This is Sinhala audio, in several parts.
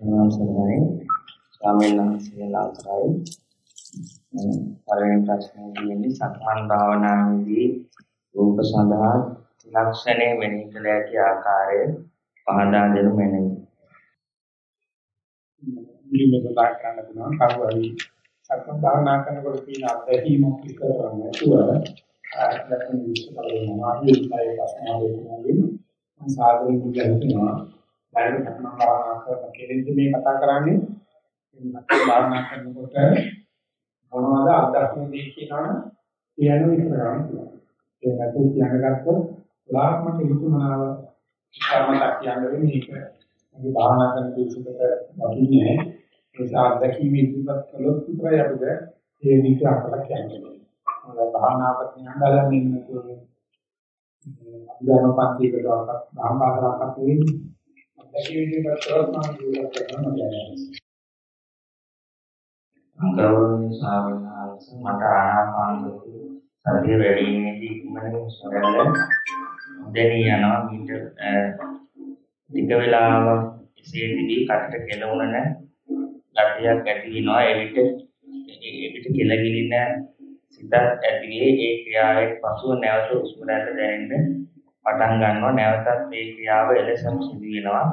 නමස්කාරයි ස්වාමීන් වහන්සේලා අවසරයි. පළවෙනි ප්‍රශ්නේ තියෙන්නේ සක්මන් භාවනාවේදී රූප සඳහා ත්‍රිලක්ෂණය මෙනෙහි කළ හැකි ආකාරය පහදා දෙනු මැනවි. මුලින්ම සඳහන් කරන්න පුළුවන් කවුරුහරි සක්මන් භාවනා කරනකොට තියෙන අත්දැකීමක් විතර නැතුව ආයතන විශ්වාසය මොනවායි ඒ ප්‍රශ්නාවේ තුනකින් මම සාධනෙ කියනවා බයන සක්මන් භාවනා කරන කෙනෙක්ද මේ කතා කරන්නේ මේ සක්මන් භාවනා කරනකොට මොනවද අත්දැකීම් කියනවනම් කියන විතර ගන්න පුළුවන් ඒ නැතුව කියනගත්තොත් උලාත්මක හිතුමනාව කර්මයක් කියන්නේ මේක අපි භාවනා කරන දේශකට වටින්නේ ඒ සාධකීම ඉදිරිපත් කළොත් විතරයි අපිට ඒ විදිහ අපට කියන්නේ. මොකද භාවනාවට නිහඬලා ඉන්න තුරු අභිධර්මපන්තියකට භාවනාවක් වෙන්නේ. අධ්‍යක්ෂ විදිහට කරත් මම ජීවත් කරනවා කියන්නේ. ගෞරවනීය ස්වාමීන් වහන්සේ මට ආනාපාන සතිය වැඩිීමේදී ඉක්මනින් සරල දෙණිය යනවා මීට ටික වෙලාවක් එසේ තිබී කටට කෙලවුණන ගතියක් ඇති වෙනවා එවිට එවිට කෙලගිලින සිතක් ඇති වේ ඒ ක්‍රියාවෙන් පසුව නැවත උස්ම රැල්ල දැනෙන්න පටන් ගන්නවා. නැවතත් මේ ක්‍රියාව එලෙසම සිදු වෙනවා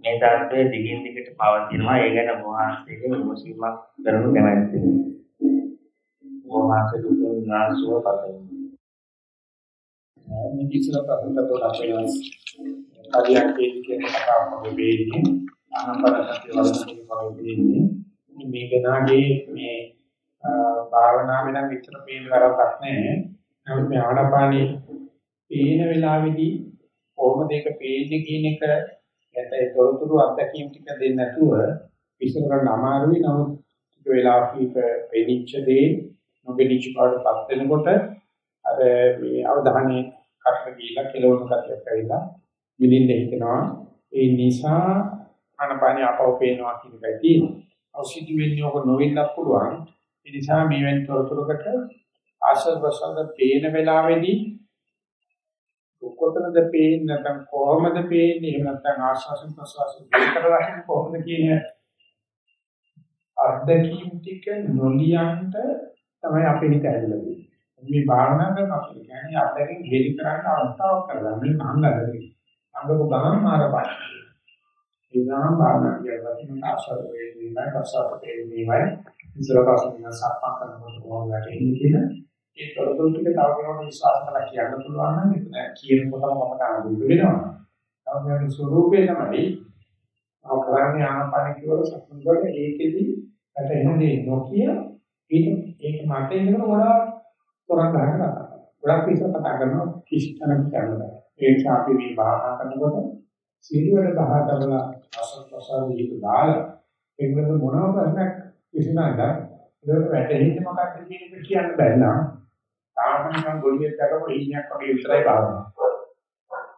මේ தත්ත්වය දිගින් දිගට පවතිනවා. ඒ ගැන වහන්සේගේ විමසීමක් කරනු කැමැත්තේ වහන්සේ දුක නාසුව පතයි මේ කිසිල ප්‍රශ්නකට අපේ හරියට කියන කතාවක් වගේ වෙන්නේ ආනපන සතිය වලදී වගේ වෙන්නේ මේ ගනාගේ මේ භාවනාවේ නම් විතර පේන කරක් නැහැ නමුත් මේ ආනපානී පේන වෙලාවේදී කොහොමද ඒක පේන්නේ කියන එක නැත්නම් තොරතුරු අත්දැකීම් ටික දෙන්නේ නැතුව විශ්ල කරන්න අමාරුයි නමුත් ටික වෙලාවක පෙනිච්ච දේ නොපෙනිච්ච පාඩපත් වෙනකොට අර මේ අවධානයේ කටට ගිහිලා කෙලවණු කතියක් ඇවිල්ලා විඳින්න හිතනවා ඒ නිසා අනපානි අපව පේනවා කියන එකයි තියෙන්නේ. අවශ්‍ය වෙන්නේ ඔක නොවෙන්නත් පුළුවන්. ඒ නිසා මේ වෙන තොරතුරකට ආශ්‍රව ප්‍රසන්න පේන වෙලාවේදී කොතනද පේන්නේ නැත්නම් කොහොමද පේන්නේ එහෙම නැත්නම් ආශ්වාසන ප්‍රශ්වාසන දෙකතර රකින්න කොහොමද කියන අර්ධකීම් ටික නොලියන්ට තමයි අපේ හිත ඇදලා තියෙන්නේ. මේ භාවනා කරන අපේ කියන්නේ අත්දැකීම් හෙලි කරන්න අවස්ථාවක් කරගන්න මේ අංගලදී. අංගක ගමන් මාරපයි. ඒ ගමන් භාවනා කියනවා කියන ආශ්වාස වේදීමයි ප්‍රශ්වාස වේදීමයි ඉස්සරහට සම්පන්න කරනකොට කොහොමද වෙන්නේ කියන ඒ තොරතුරු ටික තව කෙනෙකුට විශ්වාස කරලා කියන්න පුළුවන් නම් ඒක කියනකොටම මම කාණ්ඩු වෙනවා. තමයි ස්වરૂපේ තමයි අපරාණ්‍ය ආනපන කියවල සම්බන්ධ ඒකෙදි අට එන්නේ නොකිය ඒක ඒක මට ඉන්නකොට ගොඩාක් තොරන් ගන්න ගොඩක් විශ්ව කතා කරනවා කිසි තැනක කරනවා. ඒ නිසා අපි මේ භාවනා කරනකොට සීලවල බහතවල ආසත් ප්‍රසාරී දාලා එන්නද මොනම ප්‍රශ්නයක් විසඳන්න ඒක වැටෙන්නේ මොකක්ද කියන එක කියන්න බැහැ නම් සාමාන්‍යයෙන් ගොළුෙක් දැකපු හීනයක් වගේ විතරයි බලනවා.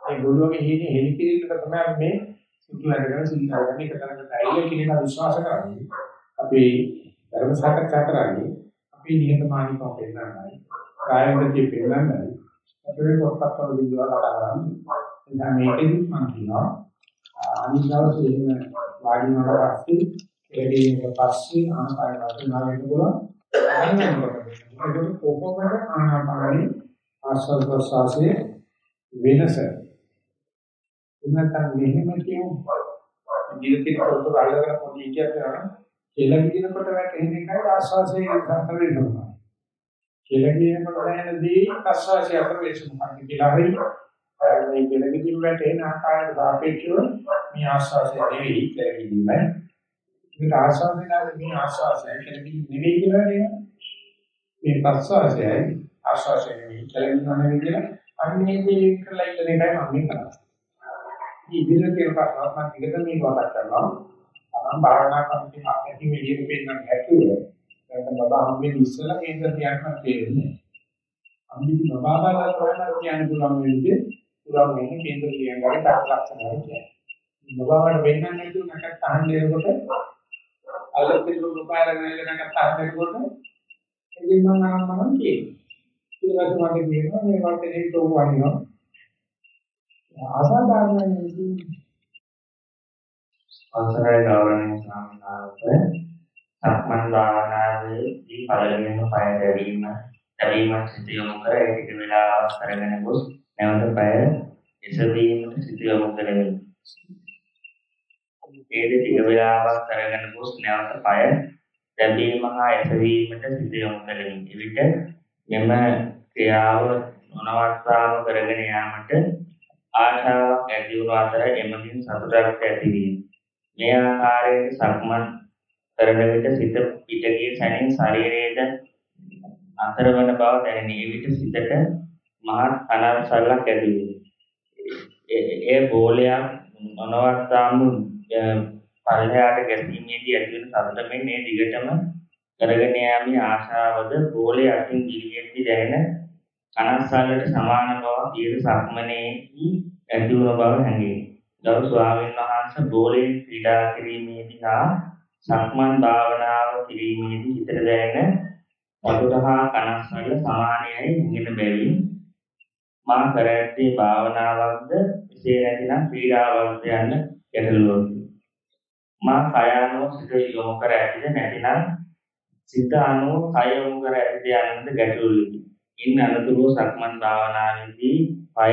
ඒ ගොළුවගේ හීනේ හෙලිකිරීමක තමයි මේ වෙනකන් සිද්ධ කරන්නේ එක තරකට ඇයිල කියන විශ්වාස කරන්නේ. අපි ධර්ම සාකච්ඡා කරන්නේ අපි නිහතමානීකම පෙන්නන්නයි. කායවෘත්ති පෙන්නන්නයි. අපේ පොත්පත් වල විදිහට කරන්නේ. එතන මේකෙදි මම කියනවා අනිත් දවසේ එහෙම වාඩි වුණාට පස්සේ ඒකේ පස්සේ ආනාපාන වර්තමාන වෙනකොට ඒකට කොහොමද ආනාපානයි ආස්වාද ප්‍රසවාසයේ වෙනස. එන්නතන් මෙහෙම කියමු ජීවිතේ කරතොර අල්ලගෙන පොඩි ඉකියක් කරනවා කියලා කියනකොට වැටෙන එකයි ආස්වාසයේ අතර වෙනවා කියලා කියනකොට දැනදී ආස්වාසයේ අතර වෙනවා කියලා හරි මේ කෙලෙකින් වැටෙන ආකාරයට සාපේක්ෂව මේ ආස්වාසය නෙවෙයි කියලා කියන්නේ මේක ආස්වාදනයේ මේ ආස්වාසය කෙලෙකින් නෙවෙයි කියලා නේද මේ ප්‍රස්වාසයයි ආශ්වාසය නෙවෙයි කියලා නෙවෙයි කියලා අන්නේ දේ කරලා ඉන්න එකයි මම මේ කරන්නේ. මේ ඉදිරියට තියෙන ප්‍රශ්නවත් මම ටිකද මේ කතා කරනවා. තමන් භාවනා කරන අපැති මෙලියෙ පෙන්නන්න හැකියි. නැත්නම් බබා හම්බෙන්නේ ඉස්සලා කේන්දර තියන්න තේරෙන්නේ. අම්මිදි බබා බාලා කරලා කියන්න පුළුවන් වෙන්නේ පුරා වෙන්නේ කේන්දර තියන ගානේ තාක් ලක්ෂණයි කියන්නේ. බබාවට වෙන්නන්නේ නැතුව නැකත් තහන් දෙනකොට අල්ලපිට රුපායල ගණන් නැකත් තහන් දෙනකොට ඉතින් මම ආනමනම් කියනවා. ඊට පස්සේ මට කියනවා මේ වටේ තෝම වනිනවා. අසාධාරණයි අවසරයි ගෞරවනීය ස්වාමීන් වහන්සේ සක්මන් භාවනාවේදී පළවෙනිම පය දැරීම දැරීම සිත යොමු කර ඒ ටික වෙලාවක් කරගෙන ගොස් නැවත පය එසවීමට සිත යොමු කරමින් ඒ ටික වෙලාවක් කරගෙන ගොස් නැවත පය දැරීම හා එසවීමට සිත යොමු කරමින් එවිට මෙම ක්‍රියාව නොනවත්වාම කරගෙන යාමට ආශාවක් ඇති වූ අතර එමගින් සතුටක් ඇති වීම මේ ආකාරයෙන් සක්මන් කරන විට සිත පිටගිය සැනින් ශරීරයේද අතර වන බව දැනෙන විට සිතට මහත් අනවසල්ලක් ඇති ඒ බෝලයක් මොනවත්තාම පල්ලයට ගැසීමේදී ඇති වෙන සතුට මේ දිගටම කරගෙන යාමේ ආශාවද බෝලේ අතින් ගිලිහෙද්දී දැනෙන කනස්සල්ලට සමාන බව දීර්ඝ සක්මනේදී ඇති වුණ බව හැඟේ. ගරු ස්වාමීන් වහන්සේ බෝලේ ක්‍රීඩා කිරීමේදී හා සක්මන් භාවනාව කිරීමේදී හිතට දැනෙන වතුර හා කනස්සල්ල සමානයයි හිඟෙන බැවින් මා කර ඇත්තේ භාවනාවක්ද එසේ නැතිනම් ක්‍රීඩාවක්ද යන්න ගැටලුවකි. මා කය අනුව සිත යොමු කර ඇතිද නැතිනම් සිත අනුව කය යොමු කර ඇතිද යන්නද ගැටලුවකි. ඉන් අනතුරුව සක්මන් භාවනාවේදී පය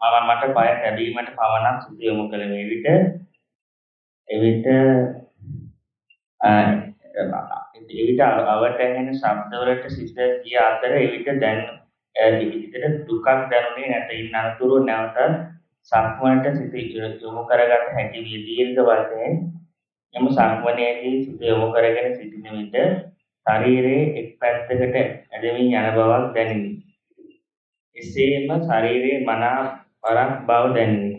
මම මට පය තැබීමට පවණක් සිත යොමු කළ මේ විට එවිට එවිට අවට ඇහෙන ශබ්දවලට සිත ගිය අතර එවිට දැන් හිතට දුකක් දැනුනේ නැත ඉන්න අනතුරුව නැවත සක්මනට සිත යොමු කරගන්න හැකි විය දීර්ඝ වශයෙන් එම සක්මනේදී සිත යොමු කරගෙන සිටින විට ශරීරයේ එක් පැත්තකට ඇදමින් යන බවක් දැනිනි. එසේම ශරීරයේ මනා පරක් බව දැනිනි.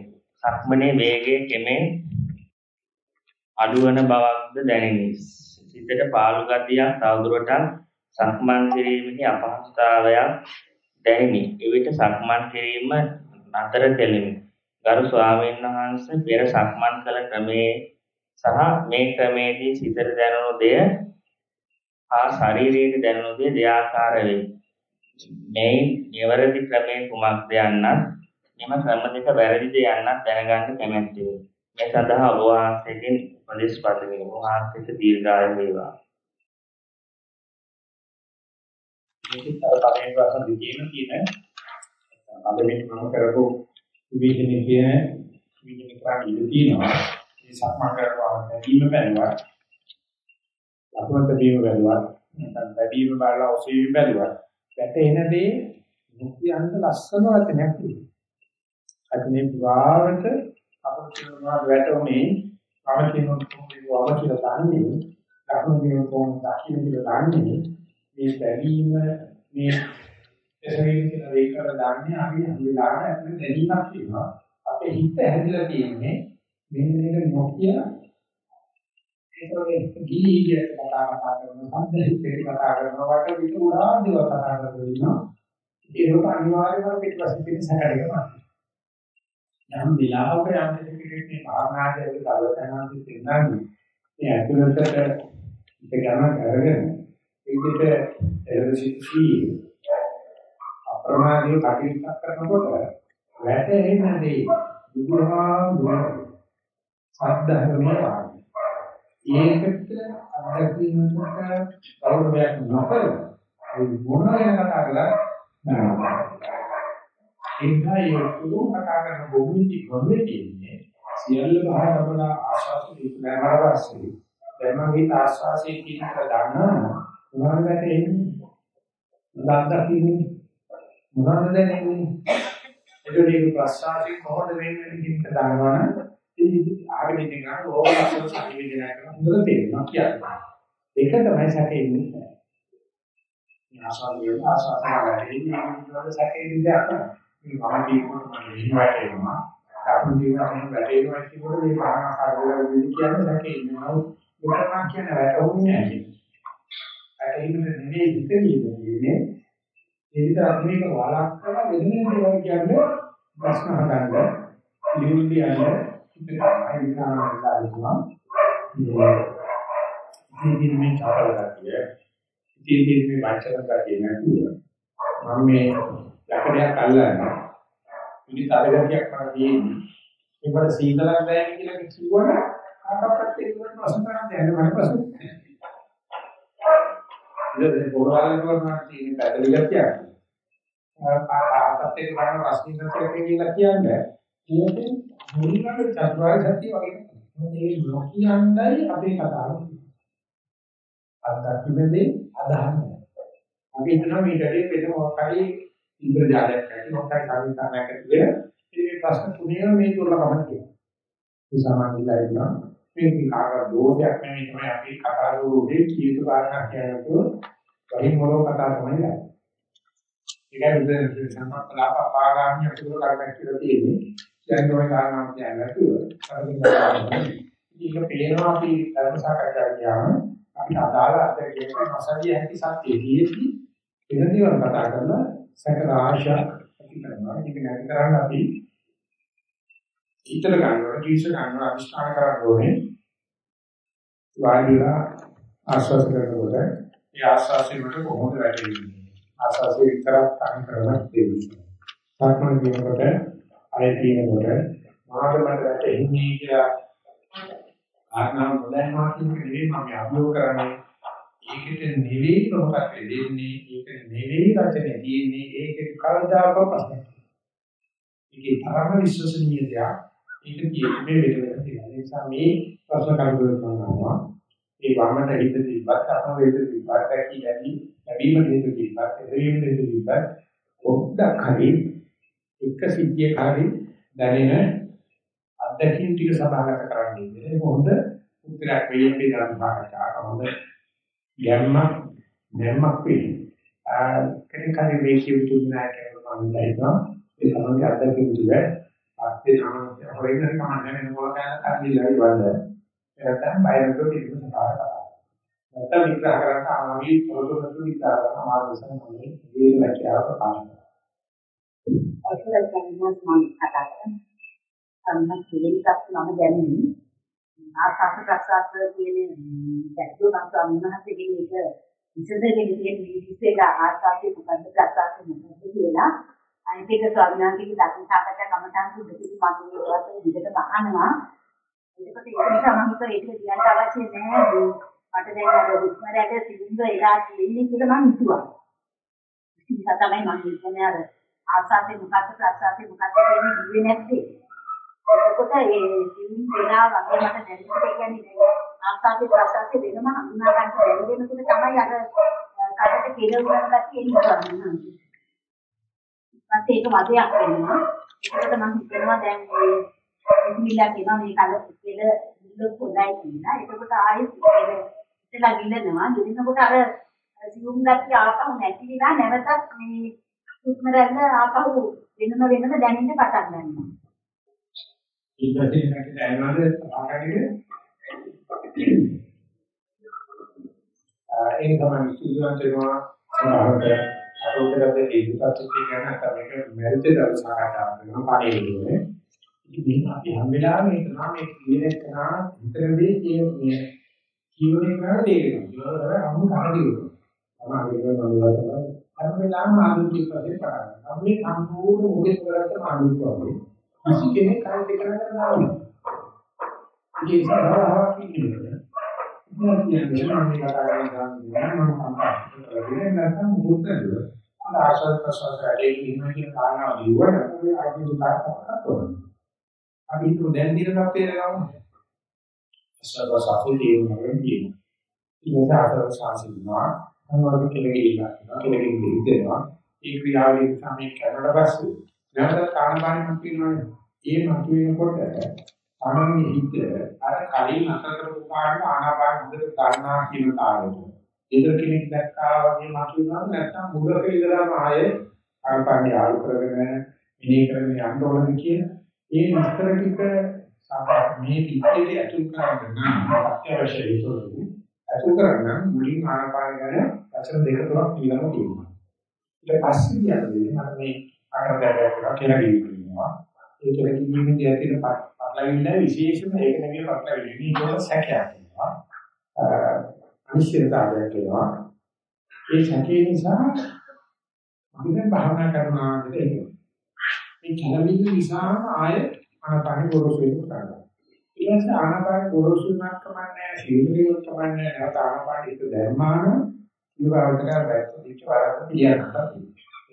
සක්මනේ වේගයේ කෙමෙන් අඩුවන බවක්ද දැනිනි. සිතට පාළු ගතියක් තවදුරටත් සක්මන් කිරීමේ අපහසුතාවයක් දැනිනි. එවිට සක්මන් කිරීම නතර කෙලිමි. ගරු ස්වාමීන් වහන්සේ පෙර සක්මන් කළ ක්‍රමයේ සහ මේ ක්‍රමයේදී සිතට දැනුණු දෙය හා ශරීරයේ දැනුණු දේ දෙආකාර වේ. මේ නිවැරදි ක්‍රමයේ කුමක්ද යන්නත් මෙම ක්‍රම දෙක වැරදිද යන්නත් දැනගන්න කැමැත්තෙමි. මේ සඳහා ඔබ වහන්සේගෙන් උපදෙස් පදමි. ඔබ වහන්සේට දීර්ඝායු වේවා. මේකත් අර පළවෙනි ප්‍රශ්න දෙකේම තියෙන අද මේ මම කරපු විවිධනේ කියන විවිධ කරා ඉඳ තියෙනවා. මේ සක්මන් කරනවා බැදීම බැලුවා. ලකුණු බැදීම බැලුවා. නැත්නම් බැදීම බලලා ඔසවීම බැලුවා. වැටෙන දේ මුක්තියන්ත ලස්සන වචනයක් තියෙනවා. අද මේ පුරාවට අපිට කියනවා වැටුනේ මම කියනොත් කොහොමද කියලා දන්නේ. ලකුණු කියනොත් කොහොමද දකින්න කියලා දන්නේ. මේ බැදීම මේ එසවීම කියලා වෙයි කරලා දන්නේ අපි හම්බෙලාම අපිට දැනීමක් තියෙනවා. අපේ හිත හැදිලා තියෙන්නේ මෙන්න මේක නොකිය ඒකෝගේ ගිලි ගිය කතා කතා කරනවා සම්දෙහිත් කතා කරනවා වට විතර උඩා දේව කතා කරනවා ඒක අනිවාර්යයෙන්ම පිටපස්සේ තියෙන සැකඩේකම යම් විලාපක යම් දෙයකට මේ භාවනාදී දවසනාදී තේරෙන්නේ මේ ඇතුළතට ඉත ගමන් කරගෙන ඒකට එළදසිසී අප්‍රමාදී කටයුතු කරනකොට වැටෙන දේ බුදුහාමුදුරුවෝ සද්ධර්මයේ වාගේ. ඒකට අත්දැකීමකට කවුරුයක් නොකර ඒ මොන ගැන කතා කළා ඒකයි උතුම් කතා කරන බොහෝටි ගොන්නේ කියන්නේ සියල්ල බහා ලබලා ආශාසි ඉස්ලාම වාසී ධර්මගේ ආශාසි කියන දන්නා මොනවද එන්නේ මොනවද කියන්නේ මොනවද දැනෙන්නේ ඒකේ ප්‍රසාරි කොහොමද වෙන්නේ කියන දන්නවනම් ඉතින් ආගෙන ඉන්න ගමන් ඕක අසල සංවේදනය කරන හොඳට තේරෙනවා කියන්නේ. ඒක තමයි සැකෙන්නේ. මේ ආසාවෙන් ආසාවෙන් වැඩින්නේ මොනවද සැකෙන්නේ දැක්කම. මේ මම කියනකොට මම එහෙම වැටෙනවා. අපුන් ජීවිතේ වැටෙනවා කියනකොට මේ භාවනා කාර්යවල විදි කියන්නේ සැකෙන්නේ. මොකක්ද කියන වැටුන්නේ නැහැ කියන්නේ. වැටෙන්නේ නෙවෙයි ඉතිරියෙන්නේ. ඒ විතර අපි මේක වළක්වලා වෙන දේවල් කියන්නේ ප්‍රශ්න හදන්න, ලියුම් ලියන්න ඉතින් විඥානයලා ඉතින් මේ චාරල ගතිය ඉතින් මේ වචන ගතිය නැතුව මම මේ යකඩයක් අල්ලන්න. ඉතින් තරගතියක් කරලා තියෙන්නේ. ඒකට සීතලක් දැනෙන කියලා කිව්වොත් කාටවත් ඒක ප්‍රශ්න කරන්න දෙන්නේ මම ප්‍රශ්න ඉතින් පොරවල් කරනවා තියෙන පැටලි ගැතියක්. ආපත් එක බලන රස්නි ගැතියක් කියලා කියන්නේ ඒකෙන් මුලින්ම චතුරාර්ය සත්‍ය වගේ. මේ ලෝකියන්ඩයි අපේ කතාව. අත්දැකීමේදී අදහන්නේ. අපි හිතනවා මේ දෙකේ වෙන මොකක් හරි ඉන්ද්‍රජාලයක් ඇති මොකක් හරි සාධිකාරයක් ඇති වෙන මේ ප්‍රශ්න තුනේ මේ දුර්ලභම තියෙනවා. ඒ සමාධියලා ඉන්නවා. මේ කාග දෝෂයක් නෙමෙයි තමයි අපි කතා කරන්නේ කීතු කාරණා කියනකොට වලින් මොනෝ කතා තමයි ගන්නේ. ඒකයි බුදුන් සම්ප්‍රදාය පාගාමී අතුරු කරගෙන කියලා තියෙන්නේ. දැන් ඔය කාරණා කියන්නේ නැතුව ඒක පේනවා අපි ධර්ම සාකච්ඡා කියනවා අපි අදාළ අධ්‍යයනයේ මාසලිය හැකි සත්‍යයේදී වෙන දේවල් කතා කරලා සකරාශා අපි කරනවා. ඒක නැති කරන්න අපි ඊතර ගන්නවා, ජීවිත ගන්නවා, අනිෂ්ඨාන කරන්න ඕනේ. වාඩිලා ආශ්වාස කරනකොට ඒ ආශ්වාසයෙන් මට කොහොමද වැටෙන්නේ? ආශ්වාසය විතරක් තනි කරලා දෙන්නේ. සාකමන කියනකොට අය තියෙනකොට මාද මට වැටෙන්නේ කියලා ආත්මව නොදැනනවා කියන එක නෙවෙයි මම අභියෝග කරන්නේ. ඒකට නෙවෙයි මොකක්ද දෙන්නේ? ඒක නෙවෙයි රචනය තියෙන්නේ. ඒකේ කවදාක ප්‍රශ්නයක්. ඒකේ තරම විශ්වසනීය දෙයක්. ඒක කියන්නේ මේ වෙලෙක තියෙන නිසා මේ ප්‍රශ්න කරුණු කරනවා. ඒ වමට හිත දීපත් අතම වේද දීපත් ඇකි ඇති ලැබීම හේතු දීපත් එදවීම හේතු දීපත් ඔක්දක් හරි එක සිද්ධියක හරි දැනෙන අත්දැකීම් ටික සභාගත කරන්න ඉන්නේ. ඒක හොඳ උත්තරයක් වෙයි අපි ධර්ම සාකච්ඡාවක හොඳ යම්මක් නැම්මක් වෙයි. කෙනෙක් හරි මේ කියුතු නෑ කියලා මම හිතනවා. ඒ තමයි අත්දැකීම් ටික පස්සේ නම් හොරෙන් හරි කමන්නේ වෙන මොකක්ද අදිලා ඉවරද. නැත්නම් බයරක පිළිම සභාව කරා. නැත්නම් විග්‍රහ කරන්න ආවි පොරොත්තු විග්‍රහ කරන මාර්ගසන් මොනේ මේ ලක්ෂ්‍යාව ප්‍රකාශ කරනවා. අසල කන්නස් මම කතා කරන්නේ. අන්න කෙලෙකක් මම දැනෙන්නේ. ආසස ප්‍රසාර කියන දැක්කෝ නම් සම්මහතකින් එක විසඳගෙන තියෙන විදිහට ආසාවේ මොකද්ද ප්‍රසාර මොකද්ද කියලා අනිත් එක ස්වාමීන් වහන්සේගේ දකින්න සාකච්ඡා කමටහන් සුදුසුදු මගේ ඒවත් විදිහට අහනවා එතකොට ඒක නිසා මම හිතුවා ඒක කියන්න අවශ්‍ය නැහැ. මට දැන් අර හුස්මරට සිලින්ඩර් එලා තියෙන්නේ කියලා මම හිතුවා. ඒක තමයි මම හිතන්නේ අර ආසාවේ මොකක්ද ප්‍රසාවේ මොකක්ද කියන්නේ ඉන්නේ නැත්තේ. එතකොට ඒ සිලින්ඩර් එලා වගේ මට දැනෙන්නේ කියන්නේ ආසාවේ ප්‍රසාවේ වෙනම හඳුනා ගන්න බැරි වෙනකොට තමයි අර කඩට කෙලවුන ගැටි එන්නේ. ඊපස්සේ ඒක වදයක් වෙනවා. ඒකට මම හිතනවා දැන් මේ ඉතිවිලා කියනවා මේ කල කෙල ඉල්ල පොඩයි කියලා. එතකොට ආයෙත් කෙල ඉතලා ගිලනවා. ගිලිනකොට අර සියුම් ගැටි ආපහු නැති වෙලා නැවතත් මේ සුත්මරල්ල ආපහු වෙනම වෙනම දැනෙන්න පටන් ගන්නවා. ඊට පස්සේ නැති දැනනවාද ආකාරයේ ඒක තමයි සිදුවන් වෙනවා සමහරවිට අරෝගරද ඒකපත් කියන තමයි මේක මෙරිට දර්ශනා කරනවා පාඩේ ඉතින් අපි හැම වෙලාවෙම හිතනවා මේ කියන එක නා හිතනදී කියන්නේ ජීවනයේ කරලා තේරෙනවා. ඒක අමු කාරණියෝ. තමයි ඒක මම හිතනවා. හැම වෙලාවෙම ආධුනික පස්සේ කරන්නේ. අපි සම්පූර්ණ මොකද කරන්නේ ආධුනික වගේ. කිසි කෙනෙක් කාර්ය කරන්න නැහැ. ඒක සාරාවක් කියන්නේ. ඉතින් කියන්නේ මම කතා කරන්නේ මම සම්පූර්ණ නැත්නම් මුකුත් නෑ. ආශාස ප්‍රසවාස වැඩේ ඉන්න කියන කාරණාව දිවුවන අපි ආධුනික කාර්යයක් කරනවා. අපි හිතුව දැන් දින තත්ත්වයට ගමු. අසවස් අපේ මොනෙන්දී. ඉතින් ආසස් සාසිනවා. අනුවද කෙලෙකිලා කෙලෙකින් දෙනවා. ඒ ක්‍රියාවලිය තමයි කරලා පස්සේ නැවත කාණපාණි මතුවෙනවනේ. ඒ මතුවෙනකොට තමන්ගේ හිත අර කලින් අතර කරපු කාරණා ආනාපාන හොඳට ගන්නා කියන කාරණේ. ඒතර කෙනෙක් දැක්කා වගේ මතුවෙනවා නැත්නම් මුලක ඉඳලාම ආයේ ආනාපානිය ආල් කරගෙන ඉනේ කරගෙන යන්න ඕනද කියලා ඒ විස්තර ටික මේ පිටියේ ඇතුල් කරගන්න අත්‍යවශ්‍ය හේතුවලු ඇතුල් කරගන්න මුලින් ආනාපාන ගැන වචන දෙක තුනක් කියලාම තියෙනවා. ඊට පස්සේ කියන්නේ මම මේ ආකාරයට කියලා කියනවා. ඒ කියලා කිව්වෙන්නේ ඇතින පටලවිල්ල විශේෂම ඒක නෙමෙයි පටලවිල්ල. මේක සැකයක් වෙනවා. අනිශ්චිතතාවයක් වෙනවා. ඒ සැකේ නිසා අපි දැන් භාවනා කරනවා කියන්නේ මේ කලවිල්ල නිසාම ආය ආනාපාන ගොරෝසු වෙන කරනවා. ඊට පස්සේ ආනාපාන ගොරෝසු වෙනක් කමන්නේ ශීලයේ කමන්නේ නැවත ආනාපාන ඉත ධර්මාන ඊවවතර වැට දිච්ච වරක් පිළියන්නට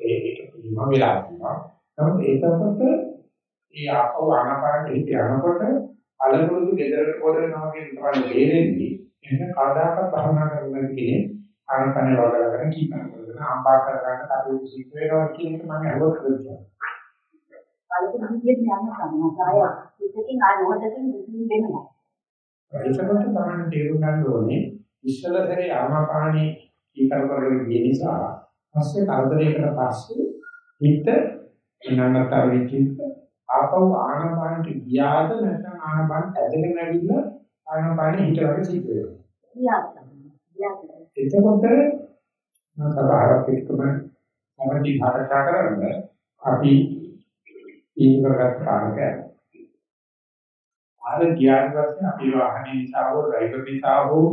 ඒ ඒක පිළිම වෙලා තියෙනවා. නමුත් ඒකකට ඒ ආපව ආනාපාන හිත යනකොට අලමුළු ගෙදරට පොරනවා කියන තමයි තේරෙන්නේ. එහෙනම් කාදාකත් භවනා කරන කෙනෙක් ආනාපාන වලගෙන කීපන කරගෙන ආම්බා කරගන්න කටයුතු සිද්ධ වෙනවා කියන එක මම අහුවත් කරනවා. අලුත් විදියට යන සම්මාසය පිටකින් ආ නොදකින් විසින් වෙනවා. ඒකකට තමයි තේරුම් ගන්න ඕනේ ඉස්සල සැරේ ආනාපානේ කීකර කරගෙන ගිය නිසා පස්සේ කරදරයකට පස්සේ හිත එනන්නතර වෙච්චිත් ආපහු ආනාපානට ගියාද නැත්නම් ආනාපාන ඇදගෙන ඇවිල්ලා ආනාපානෙ හිතවට සිද්ධ වෙනවා. එතකොට මම සබහාරක් එක්කම සමටි භාෂා කරන්නේ අපි ඉංග්‍රීසි කාරකයක්. ආර ගියාට පස්සේ අපි වාහනේ නිසා හෝ ඩ්‍රයිවර් නිසා හෝ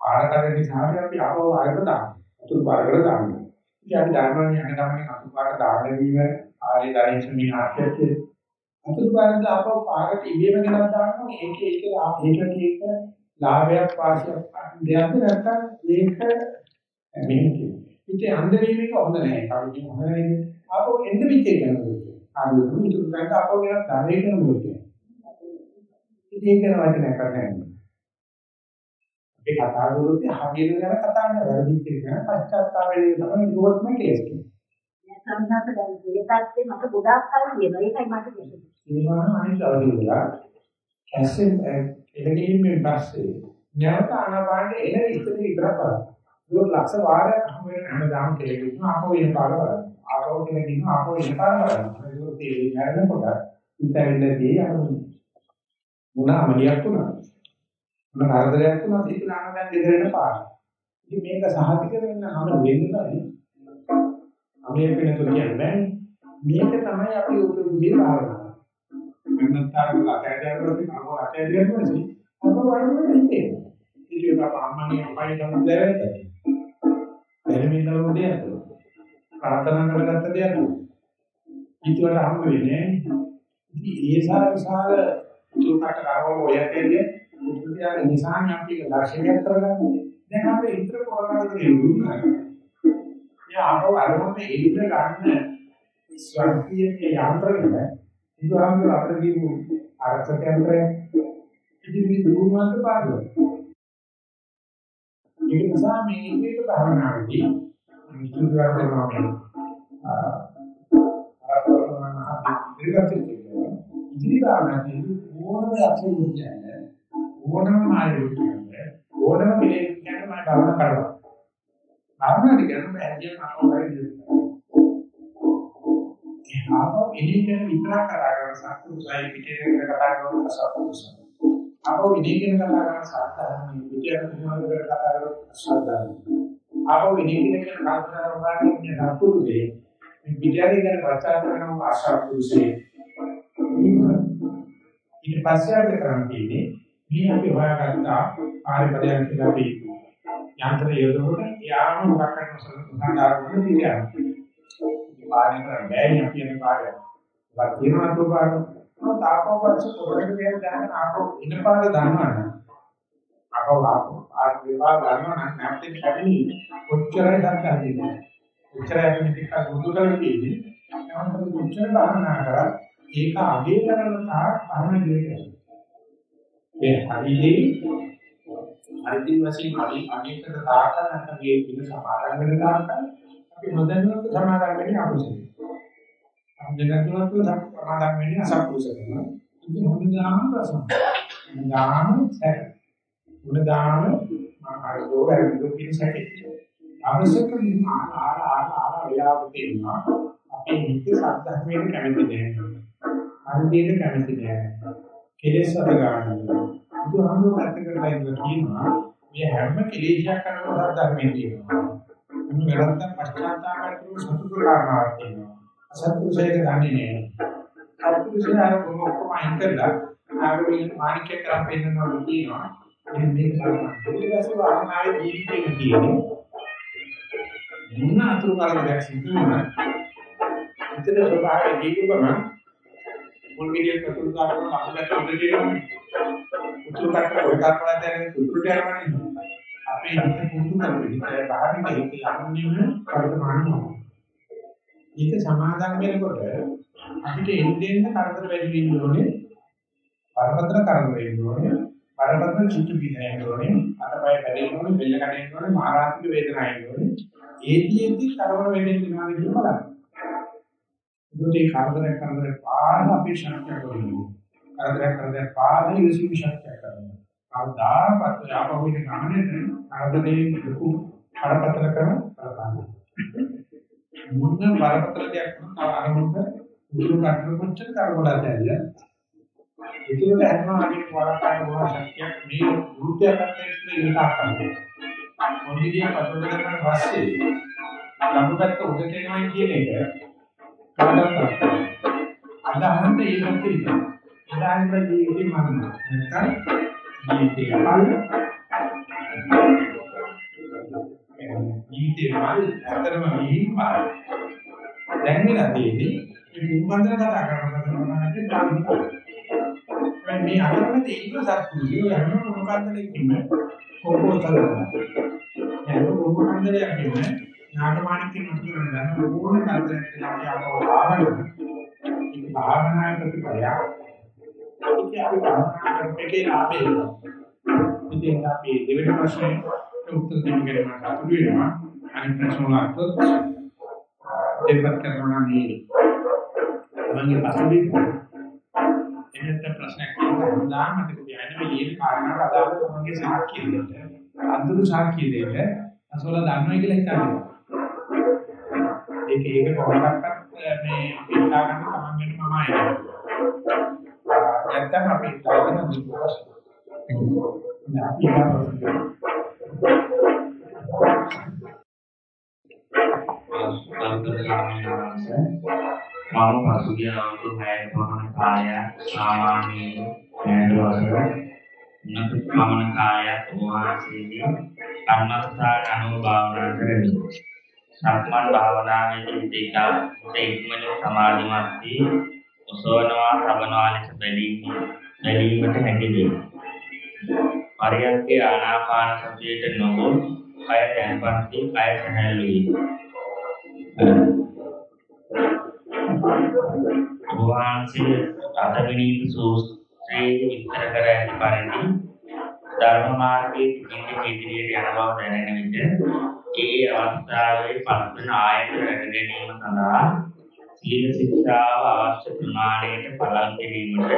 ආරකඩ නිසා අපි ආපහු ආයත දානවා. අතුරු පාරකට දානවා. ඉතින් අපි ධර්මණිය යන ගමනේ අතුරු පාරට දාගෙන දීම ආලේ දරින් මේ ආශ්‍රයයේ අතුරු පාරට ආපහු පාරට ඉබේම ගෙනත් දානවා. ඒකේ ඒක ඒකට ඒක ලාභයක් වාසියක් දෙයක් නැත්තම් ඒක මෙහෙම ඉතින් අන්ද වීමක හොඳ නැහැ. කවුරුත් හොඳ නැහැ. ආපහු එන්න පිටේ කරනවා. ආයෙත් ඉතුරු කරලා ආපහු ගෙනත් දාන්නේ කරනවා. ඉතින් ඒක නවත නැහැ. අපි කතා කරොත් හරියට ගැන කතා කරන වැරදිච්ච එක ගැන පශ්චාත්තාපය තමයි ඉදුවත්ම කෙලස් කියන්නේ. සම්හත දැන් මේ පැත්තේ මට ගොඩාක් කල් තියෙනවා. ඒකයි මට කියන්නේ. ඒ වගේම අනිත් අවදිවලා කැසෙන් එළගීමෙන් පස්සේ නැවත ආනාපානෙ එන ඉස්සෙල්ලා විතරක් බලන්න. ඒක ලක්ෂ වාරයක් හම් වෙන හැමදාම කෙලෙකින් ආපහු එන පාර බලන්න. ආපහු කෙලෙකින් ආපහු එන පාර බලන්න. ඒක තේරෙන්නේ නැරෙනකොට ඉතින් අර මුණ අමලියක් වුණා. මොන කරදරයක් වුණත් ඒක නාන දැන් දෙදරෙන පාර. ඉතින් මේක සහතික වෙන්න හැම වෙන්නයි. අමේ වෙන තුන කියන්නේ මේක තමයි අපි උපුරුදේ භාවනාව. වෙනත්තරක අතෑරියවට කම අතෑරියට පස්සේ අප වරම හිතේ. ඉතින් අප අම්මගේ අපයි තමයි දැරෙන්නේ. එළමින් නෝදේ අත. ප්‍රාර්ථනා කරගත්ත දෙයක්. ඊටවට හම් වෙන්නේ. ඉතින් ඒ සාරසාර තුකට කරවල ඔය ඇතේ මුත්‍යාගේ නිසානේ අපි ලක්ෂණයක් කරගන්නේ. දැන් අපි ඉතර කරගන්න දෙන්නේ. යා අපව අරමුණ එළිද ගන්න ස්වර්ගීය යන්ත්‍රය ඉදුවාම අපිට දීපු ආරක්ෂක යන්ත්‍රය ඉතින් මේ දුරුමත් පාඩුව. ඒක නිසා මේ එක භාවනාවේදී ඉතුරුලා කරනවා ඉදිරි භාවනාවේදී ඕනම අක්ෂර කියන්නේ ඕනම ආයෙත් කියන්නේ ඕනම කෙනෙක් කියන්නේ මම භාවනා කරනවා. භාවනාවට කියන්නේ මම ඇදිය මානවයි ඒ ආපහු එළියෙන් විතරක් කතා කරන සත්පුරුෂයි පිටේ කතා කරන සත්පුරුෂයි. ආපහු එළියෙන් කතා කරන සාධාරණ පිටේ කතා කරන සාධාරණ. ආපහු එළියෙන් කතා කරන සත්පුරුෂේ පිටේ ගැන කතා කරන අසත්පුරුෂේ. ඊට පස්සේ අපි කරන්නේ මේ අපි හොයාගත්තා ආරිපදයන් කියලා අපි යන්ත්‍රය යොදවන යාම මොකක් කරන සඳහන් තියෙනවා. පාලනය කරන්න බෑනේ අපි යන කාර්යය. වත් තියෙනවා තෝ පාඩ. මොකද ආපහු පස්සේ පොරකට දෙයක් දාගෙන ආපහු ඉන පාඩ දන්නවනේ. ආපහු ආපහු ආ විවාහ ගන්නවා නම් නැත්නම් කැඩෙන්නේ කොච්චරයි සංකල්පන්නේ. කොච්චරයි අපි ටිකක් දුරු කරලා තියෙන්නේ. නමුත් කොච්චර බාහනා කරා ඒක අගේ කරන තාක් පරණ දෙයක්. ඒ හරිදී හරිදී වශයෙන් හරි අගේකට තාක නැත්නම් මේ පිළ සමාදන් වෙන තාක් අපි නොදැනුවත් සමාදන් වෙන්නේ අකුසල. අන්දගතුවත් සමාදන් වෙන්නේ අසකුසල. ඉතින් හොඳාම ප්‍රසන්න. හොඳාම සැක. හොඳාම මාකාරෝ වැරදි කියන සැකේ. අවශ්‍යක ආර ආර ආර ආර වෙලාව තියෙනවා. අපේ හිත සත්‍යයෙන් කැමති නෑ. හරියට කැමති නෑ. කෙලෙස් අර ගන්න. බුදුහාමුදුරුවෝ පැත්තකට ඉඳලා කියනවා මේ හැම කෙලෙසයක් කරනකොට ධර්මයේ තියෙනවා. මේ වැරද්ද පශ්චාත්තාප කරන සතුටු කාරණාවක් තියෙනවා. අසත්පුරුෂයක දන්නේ නෑ. අසත්පුරුෂය අර කොහොම ඔක්කොම අයින් කරලා ආගමික මානිකය කරන් පෙන්නනවා කියනවා. එහෙනම් මේක කරනවා. ඊට පස්සේ වර්ණාවේ ජීවිතේ කියන්නේ මොන අතුරු කාරණාවක් සිදුවන. ඉතින් ස්වභාවයෙන් දීපම මුල් විදියට කතුරු දාගෙන අපිට උඩට එනවා. උතුරු කටට ඔය කර්මලා දැනගෙන උතුරට යනවනේ. අපේ හිත පුරුදු කරගෙන බාහිර හිත යන්නේම කර්තමානවා. ඒක සමාදන් වෙනකොට අපිට එන්නේ කරදර වැඩි වෙන්න ඕනේ. බරපතල කරදර වෙන්න ඕනේ. බරපතල චිත්ත විඳින්න ඕනේ. අතපය පැදෙන්න ඕනේ, බෙල්ල කඩෙන්න ඕනේ, මාරාත්මක වේදනාවක් එන්න ඕනේ. ඒදීෙදි කරදර වෙන්නේ කියලා බලන්න. ඒකේ කරදර කරදර පාන අපි ශක්තිය කරගන්නවා. කරදර කරදර පාන යොසි ශක්තිය කරගන්නවා. කවදාවත් යාපහුවෙන ගමනේ කරදරේ ලොකු කරපතල කරන කරපාන. මුන්න බරපතල දෙයක් කරන අරමුණක උතුරු කටට කොච්චර කරබලද ඇල්ල. ඒකේ හැම අනිත් වරකාර වුණ ශක්තියක් මේ රූපයකට ඉන්න ආකාරය. මොනිදියා පසුබිම කරන පස්සේ ලබුපැත්ත උඩට එනවා කියන එක කාටවත් අදහන්න ඒ පැත්තේ ඉතින් එදාට ජීවිතේ මරණ නැත්නම් ජීවිතේ පල් ජීවිතේ පල් අතරම මෙහිම පල් දැන් වෙලා තියෙන්නේ මේ මුම්බන්දර කතා කරනවා නැත්නම් ගන්න මේ අතරමැද ඉන්න සත්පුරුෂයෝ යන මොකක්ද කියන්නේ කොහොමද කරන්නේ එතකොට මොකක්ද කියන්නේ නාටමානිකේ මුතුරන ගන්න ඕන කරදරයක් කියලා අපව ආවම ඒක භාවනාවේ ප්‍රතිපලයක් ඒක අපි භාවනා කරපේකේ ලාභය ඉතින් අපි දෙවෙනි ප්‍රශ්නේ උත්තර දෙන්න ගැන මම අතුරු වෙනවා අනිත් ප්‍රශ්න වල අර්ථ දෙපත් කරනවා නේ මගේ පසුබිම් එහෙත් ප්‍රශ්නයක් තියෙනවා මතක තියාගන්න මේ ලියන කාරණා අදාළ මගේ සාක්ෂිය දෙන්න අඳුරු සාක්ෂිය දෙන්න අසෝල දන්නවා කියලා හිතන්නේ ඒක ඒක කොහොමදක්වත් මේ පිටා ගන්න තමන් වෙන මම ආයේ. නැත්තම් අපි තාගෙන දුකස්. මම පසුගිය අවුරුදු 6ක පමණ කාලයක් සාමාන්‍යයෙන් නෑදවසක උනත් පමණ කාලයක් වහන්සේගේ අන්නස්ථාන අනුව භාවනා කරමි. සක්මන් භාවනාවේදී දෙකා ඉක්මනින් සමාධිමත් වී ඔසවනවා තබනවා ලෙස බැලීම බැලීමට හැකියි. පරියන්කේ ආනාපාන සතියට නොගොස් කය තැන්පත් වී කය සැහැල්ලු වී. වහන්සේ අතවිනී සූත්‍රයේ විස්තර කර ඇති පරිදි ධර්ම මාර්ගයේ ඉදිරියට ඉදිරියට යන බව දැනෙන විට ඒ අවස්ථාවේ පස්වන ආයතන රැක ගැනීම සඳහා සීල ශික්ෂාව අවශ්‍ය ප්‍රමාණයට පලන් කිරීමට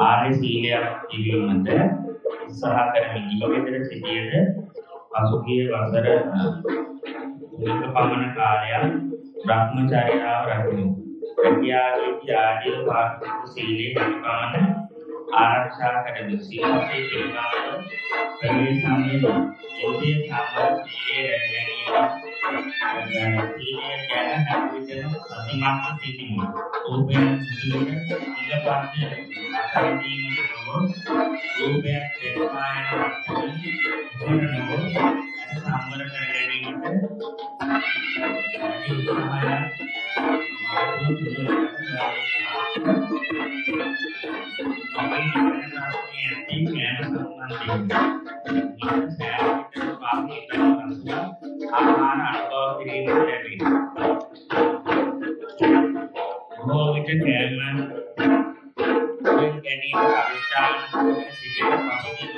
ආර්ය සීලයක් පිළිවෙමට උත්සාහ කරමි. ජීවිතේ සිටියද පසුගිය වසර දෙක පමණ කාලයක් බ්‍රහ්මචර්යාව රැකුණි. ප්‍රත්‍යාගයේ ආදී පාර්ථික සීලේ පමණ ආරක්ෂා කර සීලසේ පිළිබඳව ප්‍රවේශමයේ යෝධිය සම්පූර්ණයේ රැඳෙනවා සීලය ගැන හැම විටම සතිමත්ව සිටින්න ඕපෙන් සිදුවෙන ඉලපන්නේ අසීදීමට නොව රූපයක් දෙපායන වර්තන නොව සම්වර කර ගැනීමට අපේ ජීවිතයේ ඇති ඥාන සම්බන්ධයෙන් ආහාර අනුභව කිරීමට ලැබේ. බොහෝ විට කෑම වෙන ගැනීම අවිචාර සිටින පසුගිය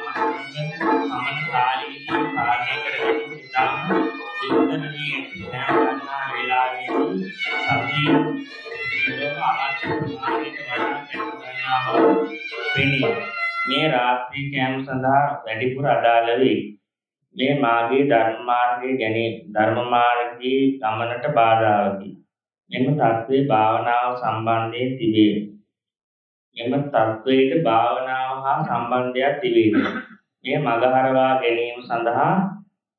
වැඩිපුර අදාළ වෙයි. මේ මාගේ ධර්ම මාර්ගයේ ගැනීම ධර්ම මාර්ගයේ ගමනට බාධාවකි. මෙම தત્ත්වේ භාවනාව සම්බන්ධයෙන් තිබේ. මෙම தત્ත්වයට භාවනාව හා සම්බන්ධයක් තිබේ. මේ මගහරවා ගැනීම සඳහා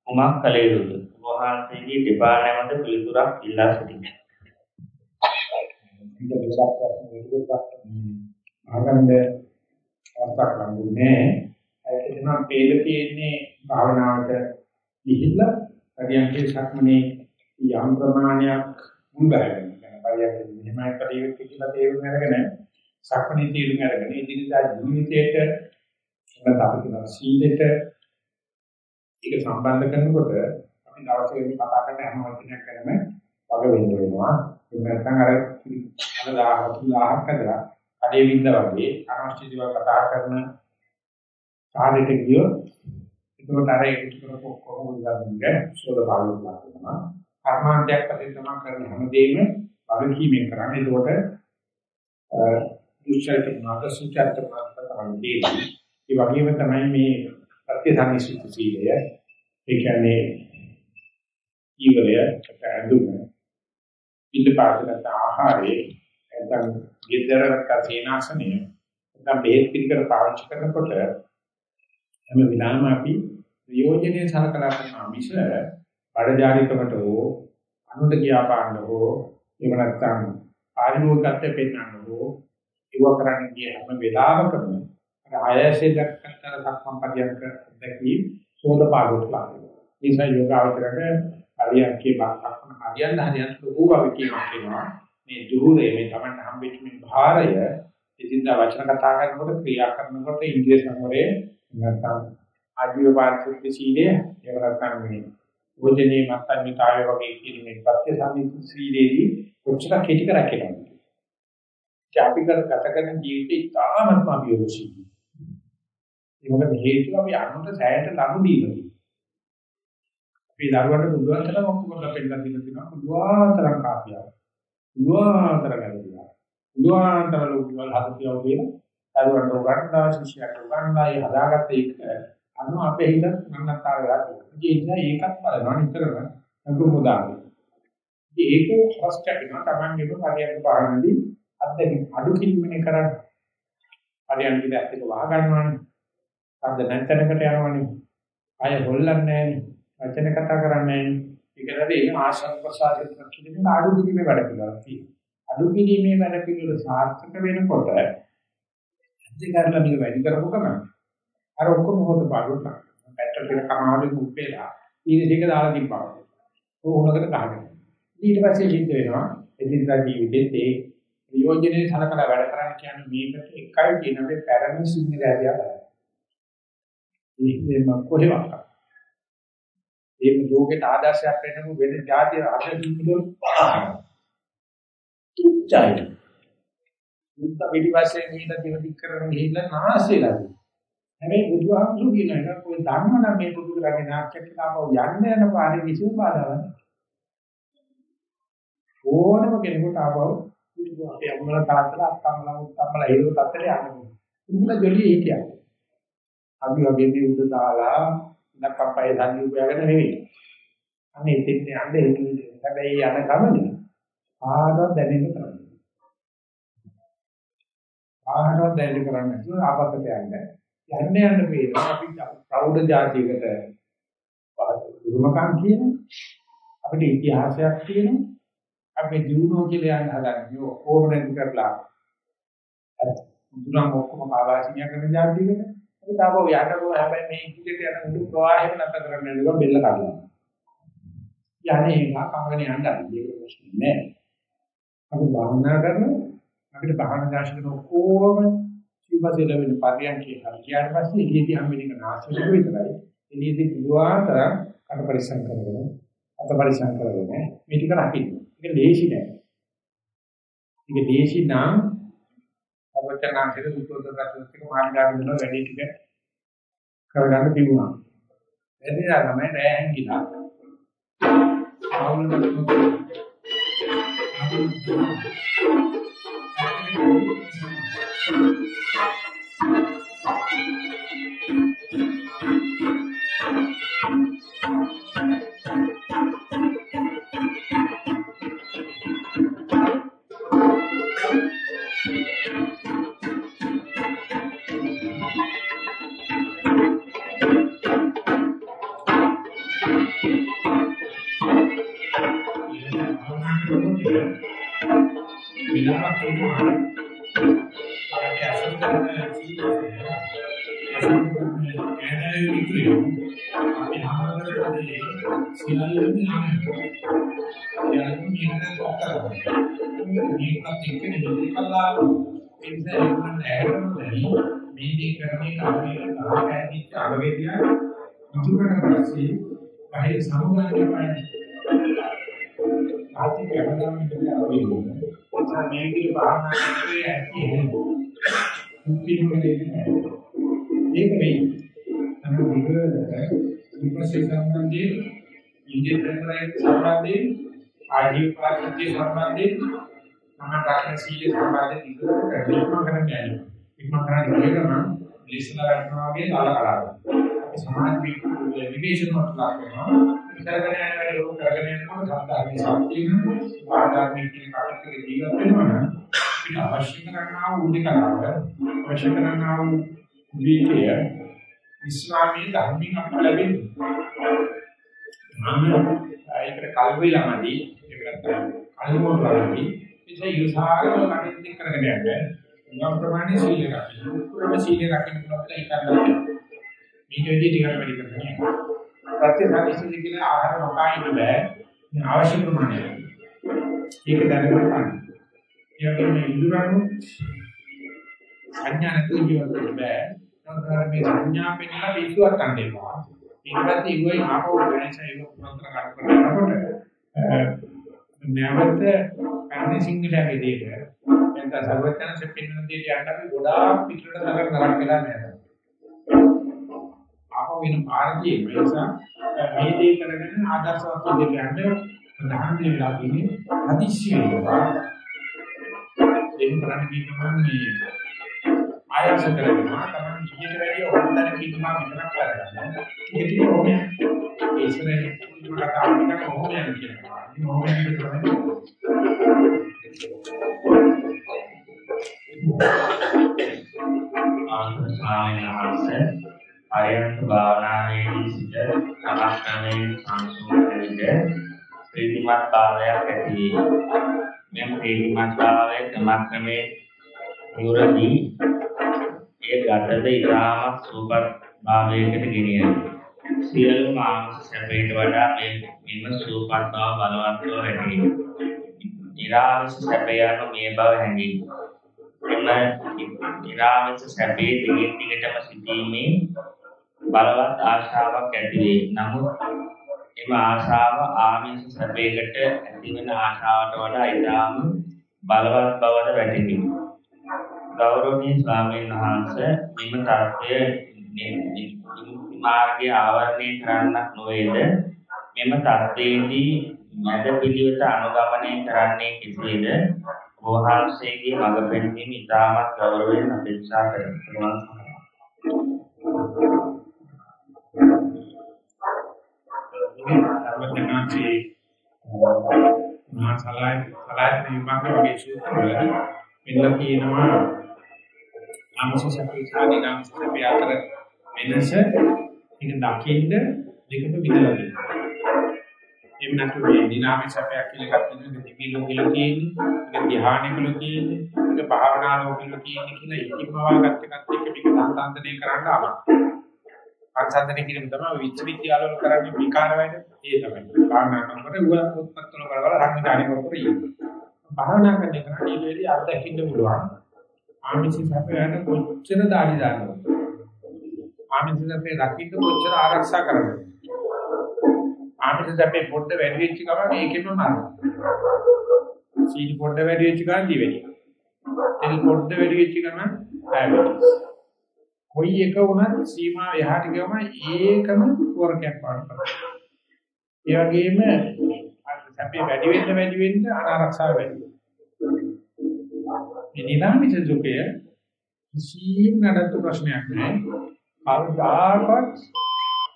කුමක් කළ යුතුද? වහන්සේගේ දෙපා නැමද පිළිතුරක් ඉල්ලා සිටිනවා. ආරම්භ අවස්ථාවක් ලැබුණේ ඒක තමයි පේල තියෙන්නේ භාවනාවට ගිහිල්ලා හරියන්ගේ සක්මනේ යම් ප්‍රමාණයක් මුංගගෙන යන පරියන්ක මෙහෙම මෙහෙමයි කලියුත් කියලා තේරුම් අරගෙන සක්මණේ තේරුම් අරගෙන ඉදිරියදා ජීවිතයට එකට අපි කියන සීලෙට ඒක සම්බන්ධ කරනකොට අපි දවසේදී කතා කරන හැම වචනයක් ගැනම වග වෙන්න වෙනවා. ඒක නැත්නම් අර අර 1000ක් හදලා කඩේ වින්ද වගේ අනවශ්‍ය දේවල් කතා කරන කාර්යයට ගියොත් ඒකට අර ඒක තුන කොහොමද ගන්නේ සෝද පාළුවක් ලක්වනවා. කර්මාන්තයක් වශයෙන් තමයි කරන හැමදේම වගකීමෙන් කරන්නේ. ඒකට දුෂ්චරිත මාර්ග සුචරිත මාර්ග තමයි දෙන්නේ. ඒ වගේම තමයි මේ ප්‍රත්‍යසන්නිසිත සීලය. ඒ කියන්නේ ඊවලය ඇඳුම පිළිපාතකට ආහාරයේ නැත්නම් ගෙදරක සේනාසනය නැත්නම් බෙහෙත් පිළිකර පාවිච්චි කරනකොට හැම වෙලාවෙම අපි ප්‍රයෝජනෙයි සලකලා කරන මිස බඩජාරිකමට හෝ අනුන්ට කියාපාන්න හෝ එහෙම නැත්නම් ආරිමෝගතේ පෙන්නන්න හෝ ඒව කරන්න ගිය හැම වෙලාවකම අර ආයසේ දක්කතර සක්මන් පදියක දැකී සෝදපාඩුවට ලඟනවා. නිසා යෝගාවචරයට හරියක්කේ බක්කන හරියන්න හරියන්න ලොකු වගකීමක් වෙනවා. මේ දුරේ මේ Taman හම්බෙච්ච මේ භාරය ඉදින්දා වචන කතා කරනකොට ක්‍රියා කරනකොට ඉන්ද්‍රිය සංවරයේ නැත්නම් ආජීව පාරිශුද්ධ සීලය එහෙම නැත්නම් මේ භෝජනේ මත්ඤ්‍යතාවය වගේ කියන මේ පත්‍ය සම්මිත සීලේදී කොච්චර කෙටි කරක් කියනවා. අපි කර ගත කරන ජීවිතේ ඉතාමත්ම අභියෝගශීලී. ඒ මොකද හේතුව අපි අනුන්ට සෑයට ලනු දීලා තියෙනවා. අපි දරුවන්ට පුළුවන් තරම් ඔක්කොම කරලා පෙන්නලා දීලා තියෙනවා. පුළුවන් තරම් කාපියක්. පුළුවන් තරම් ගැලවිලා. පුළුවන් තරම් ලෝකවල හදතියව කියලා දරුවන්ට උගන්වනවා ශිෂ්‍යයන්ට උගන්වනවා ඒ හදාගත්ත එක අනු අපේ හිත මන්නතර වෙලා තියෙනවා. ඒ නිසා ඒකත් බලනවා නිතරම අකුරු මුදාගෙන. ඒක හොස්ට් කරනවා Tamanගේම පරියන්ක පාරණදී අත්දැකීම් අඩු කිරීමනේ කරන්නේ. පරියන්ක ඉඳ ඇත්තට වහ ගන්නවානේ. අද නැතනකට යනවනේ. අය හොල්ලන්නේ නැහැනේ. වචන කතා කරන්නේ නැහැනේ. ඒකලදී ඒ ආශාව ප්‍රසාරිත කිරීමේ අඩු කිරීමේ වැඩ පිළිවෙලක් තියෙනවා. අඩු කිරීමේ වැඩ පිළිවෙල සාර්ථක වෙනකොට ඇත්තට කරලා මේක වැඩි කරපු ගමන් අර ඔක්කොම හොත බඩුට පැට්‍රල් ටික කමාවලින් උපේලා ඊට දෙක දාලා තිබ්බා. ඕනකට ගහගෙන. ඊට පස්සේ සිද්ධ වෙනවා එදිනදා ජීවිතේත් ඒ ප්‍රයෝජනේ සලකලා වැඩ කරන්න කියන්නේ මේකට එකයි කියන මේ පැරණි සිංහල ඇදියා බලන්න. මේකම කොහෙවත්. මේ ලෝකෙට ආදර්ශයක් වෙන්නම වෙන જાතිය ආදර්ශිකුල තුච්චයි. මුත්ත පිටිපස්සේ ගිහින් දිවදික් කරන ගිහිල්ලා නාස්තිලා. හැබැයි බුදුහාමුදුරු කියන එක કોઈ ධර්ම නම් මේ බුදු කරන්නේ නාක්ෂයක් කාපව යන්න යන පාරේ කිසිම බාධාවක් නැහැ. ඕනම කෙනෙකුට ආවව අපේ අම්මලා තාත්තලා අත්තම්මලා මුත්තම්මලා හේතු තත්ත්වයට යන්න ඕනේ. උඹලා ජොලිය හිටියා. අපි වගේ මේ උඩ දාලා නැපපයි දන්නේ උපයාගෙන නෙවෙයි. අනේ ඉතින් යන්න ඒක විදිහට. හැබැයි යන ගමනේ ආගම දැනෙන්න කරන්නේ. කාටවත් දැනෙන්න කරන්නේ නැතුව ආපස්සට යන්න. යන්න යන්න පේනවා අපි ප්‍රෞඪ ජාතියකට උරුමකම් කියන අපිට ඉතිහාසයක් තියෙනවා. අපි දිනුනෝ කියලා යන්න හදන්නේ ඔක්කොම නැති කරලා. මුතුනම් ඔක්කොම කාවාසිනිය කරන ජාතියකට අපි තාම යන්නකෝ හැබැයි මේ ඉතිරියට යන උඩු ප්‍රවාහයෙන් නැත කරන්නේ නේද බෙල්ල කඩලා. යන්නේ එක කංගනේ යන්න හරි ඒක ප්‍රශ්නේ නෑ. අපි භාවනා කරනවා අපිට භාවනා දාශකන ඔක්කොම සිව්පසේ ලැබෙන පරියන්කේ හරි කියන පස්සේ එළියදී හැම වෙලේක නාශනක විතරයි. එළියදී පුළුවන්තර කට පරිසම් කරගෙන අත පරිසම් කරගෙන මේ ටික රකින්න. ඒක ලේසි නෑ. ඒක ලේසි නම් අවචනාංශයේ සුත්තෝත්තර රචනතික මාර්ගාවෙන් වල වැඩි ටික කරගන්න තිබුණා. එදිනා තමයි රෑ Yeah. you. කැනයි වික්‍රිය. අපි ආවරණයේ සියල්ලම නැහැ. යන්නේ ඉන්නේ කොටකට. මේකත් එක්ක නිදි කළා. ඒ නිසා ඒකට ඇරෙන්න බැරි. මේ දෙක කරන්නේ කාර්යය තාකෑනිච්ච අරගෙදිය දුරකට පස්සේ බාහිර සමුගාමී පයින් ආති කැමදාමින් දෙවියන් වහන්සේ. ඔතන මේකේ භාවනා කරන්නේ ඇයි කියන්නේ. ඇති ඒක වෙයි. අර විගලට විපස්සේ සම්බන්ධයෙන් ඉන්දිය ප්‍රේමයෙන් සම්බන්ධයෙන් ආජීව පාරිශුද්ධිය සම්බන්ධයෙන් මම රාජ්‍ය සීල සම්බන්ධයෙන් ඉදිරියට ඉක්ම කරන්න යනවා. ඉක්ම කරන්න ගියම ඉස්සලා ගන්නවා වගේ කාල කලාවක්. අපි සමාජ විවේචන වලට ලක් වෙනවා. කරගෙන යන වැඩ ලෝක කරගෙන යනකොට සත්‍යාවේ සත්‍යින ආධාර්මික කාර්යයක ජීවත් වෙනවා නම් අපිට අවශ්‍ය කරනා වූ උදිකලාව අවශ්‍ය කරනා වූ විචය ඉස්ලාමී ධර්මයෙන් අපට ලැබෙන්නේ. මම ඒකට කල්විලාමදී ඒකට කල්මෝරලාදී ඉතින් ඉරසාරව කටයුතු කරගෙන යන්නේ. යම් ප්‍රමාණයේ සීල රකින්න. උත්තරම සීල රකින්න පුළුවන් කියලා හිතන්න. මේක විදිහට ටිකක් වැඩි කරගන්න. ප්‍රතිසංස්කෘතිය කියන ආහාර නොකා ඉන්න බෑ. මේ අවශ්‍ය ප්‍රමාණය. ඒක දැනගන්න ගන්න. ඒ වගේම ඉඳුරණු සංඥා නැතුව ජීවත් වෙන්න බෑ. නමුත් මේ සංඥා පෙන්නලා පිටුවක් ගන්න එපා. ඊට ඉුවයි ආපහු වෙනස ඒක පුරන්තර කරනකොට නැවත පැරණි සිංහලයේ දෙයට එතන සර්වඥාන්සේ පෙන්වන දෙයට යන්න අපි ගොඩාක් පිටරට නරක නරක වෙලා නැහැ. ආපහු වෙන පාරදී ඒ නිසා මේ දේ කරගෙන ආදර්ශවත් දෙයක් යන්න ප්‍රධාන දේ වෙලා තියෙන්නේ හදිස්සිය වෙනවා. ඒක කරන්න කියනවා මේ ආයස කරනවා තමයි ඊට වැඩිය හොඳට කියනවා විතරක් කරගන්න. ඒක ඕනේ. ඒසනේ මට කාමිනක ඕනේ කියනවා. මේ ඕනේ කියන්නේ ආන්තර ස්වාමීන් වහන්සේ අයන්ත භාවනාවේදී සිට සමස්තමේ සංසුන් විට ප්‍රීතිමත් භාවයක් ඇති වේ. මෙම ප්‍රීතිමත් භාවය ක්‍රමක්‍රමේ නිරදී ඒ ගතද ඉතාමත් සූපත් භාවයකට ගෙනියන. සියලු මානසික සැපයට වඩා මේ මෙම සූපත් බව බලවත්ව වැඩි. නිරාමස සැපයන මේ බව හැඟේ. එම නිරාමස සැපේ දිගින් දිගටම සිටීමේ බලවත් ආශාවක් ඇති වේ. නමුත් එම ආශාව ආමිෂ සැපයකට ඇතිවන ආශාවට වඩා ඉතාම බලවත් බවට වැටහෙයි. ගෞරවනීය ස්වාමීන් වහන්සේ මෙම தත්ත්වය මාර්ගයේ ආවරණය කරන්නක් නොවේද? මෙම தත්ත්වයේදී මැද පිළිවෙත අනුගමනය කරන්නේ කෙසේද? වහන්සේගේ මඟ පෙන්වීම ඉතාමත් ගෞරවයෙන් අපේක්ෂා කරනවා. සර්වඥාන්සේ මහා සලාය සලාය විභාග වගේ සූත්‍රවල මෙන්න කියනවා ආමසසපේ සාදී නාමසපේ අතර වෙනස ඒක දකින්න දෙකම විදලා දෙනවා. එහෙම නැත්නම් මේ දිනාමේ සපයක් කියලා එකක් තියෙනවා දිවි ලෝකෙල තියෙන්නේ, ඒක ධ්‍යානෙකල තියෙන්නේ, ඒක භාවනා ලෝකෙල තියෙන්නේ කියලා ඉක්මවා ගත්ත එකත් එක්ක මේක සංසන්දනය කරන්න අමාරුයි. සංසන්දනය කිරීම තමයි විශ්වවිද්‍යාලවල කරන්නේ විකාර වැඩ. ඒ තමයි. භාවනා කරනකොට උගල පොත්පත් වල කරවල රංගදානි කරපොර ඉන්නේ. භාවනා කරන එක නම් ඊට වෙලී අත්දකින්න පුළුවන්. ආමිෂ සැපයන කොච්චර දාඩි දානවද? ආමිෂ සැපේ රකින්න කොච්චර ආරක්ෂා කරනවද? ආමිෂ සැපේ පොඩ්ඩ වැඩි වෙච්ච ගමන් ඒකෙම මරනවා. සීනි පොඩ්ඩ වැඩි වෙච්ච ගමන් දිවෙනවා. තෙල් පොඩ්ඩ වැඩි වෙච්ච ගමන් ඩයබටිස්. කොයි එක වුණත් සීමාව එහාට ගියම ඒකම වරකයක් වඩපත්. ඒ වගේම සැපේ වැඩි වෙන්න වැඩි වෙන්න අනාරක්ෂාව වැඩි වෙනවා. මේ නිරාමිත දුකය කිසිම නඩත්තු ප්‍රශ්නයක් නෑ. කවදාකවත්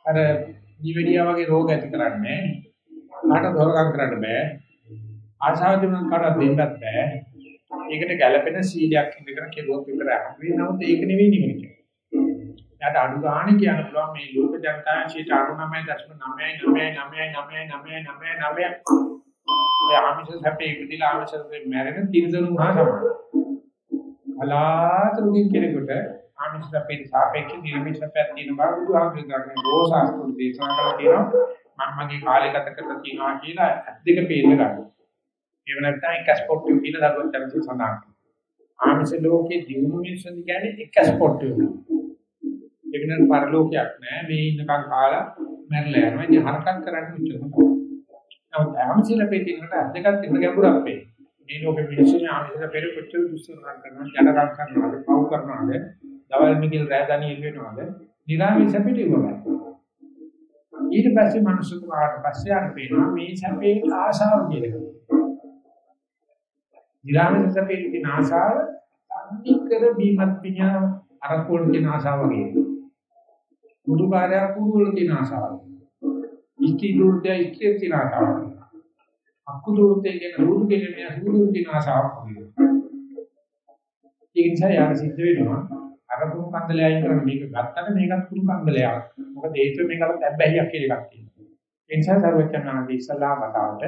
අර නිවෙඩියා වගේ රෝග ඇති කරන්නේ නෑ. කාට දොරකම් කරන්න බෑ. ආශාව දෙන්න කාටවත් දෙන්නත් බෑ. ඒකට ගැළපෙන සීලයක් ඉඳගෙන කෙරුවොත් විතරයි. අපි නමුත් ඒක නෙවෙයි නිවෙන්නේ. යාට අඩු ගන්න කියන්න පුළුවන් මේ ලෝක ජනතාවෙන් 99.9999999 ඒ ආමිෂ හැපේ ඉදිලා ආමිෂ මැරෙන තිරසනු හා සමානයි. කලාතුරකින් කෙනෙකුට ආමිෂ සැපේ සාපේක්ෂ නිර්මිෂ සැපයක් තියෙන බව බුදුහාමුදුරුවෝ ගන්න රෝසාස්තුන් දේශනා කරලා තියෙනවා මම මගේ කාලය ගත කරලා තියෙනවා කියලා ඇස් දෙක පේන්න ගන්නවා. ඒව නැත්නම් එක ස්පොට්ටිව් කියලා දරුවත් තමයි සඳහන්. ආමිෂ ලෝකේ දියුණු මිනිස්සුන් කියන්නේ එක ස්පොට්ටිව්. ඒ වෙනත් පරලෝකයක් නෑ මේ ඉන්නකම් කාලා මැරලා යනවා. ඉතින් හරකම් කරන්න උච්චරම. නමුත් ආමිෂ ලැබෙන්න ඇස් දෙකක් තියෙන ගැඹුරක් පේනවා. මේ ලෝකෙ මිනිස්සුන් ආමිෂ පෙර කොච්චර දුස්සන කරනවා, ජඩකම් කරනවාද, පව් කරනවාද, දවල් මිගිල් රෑ දණියෙල් වෙනවාද, නිරාමිෂ පිටි වුණා. ඊට පස්සේ මනුස්සක වාට පස්සේ ආන පේනවා මේ සැපේ ආශාව කියලා. නිරාමිෂ සැපේ තියෙන ආශාව අනිකර බීමත් පිඤ්ඤා අරකෝල් තියෙන ආශාව වගේ. මුදුකාරය කුරුවල තියෙන ආශාව. ඉස්ති දුර්දය ඉස්ති තියෙන ආශාව. අකුදුරුතේ කියන රූප කියන මේ අකුදුරු තියෙන ආශාවක් වගේ. ඒ නිසා යාර සිද්ධ වෙනවා අර කුරු කන්දලේ අයින් කරන මේක ගත්තට මේකත් කුරු කන්දලයක්. මොකද හේතුව මේකට ඇබ්බැහියක් කියලා එකක් තියෙනවා. ඒ නිසා සර්වඥාන්සේ ඉස්සලා මතාවට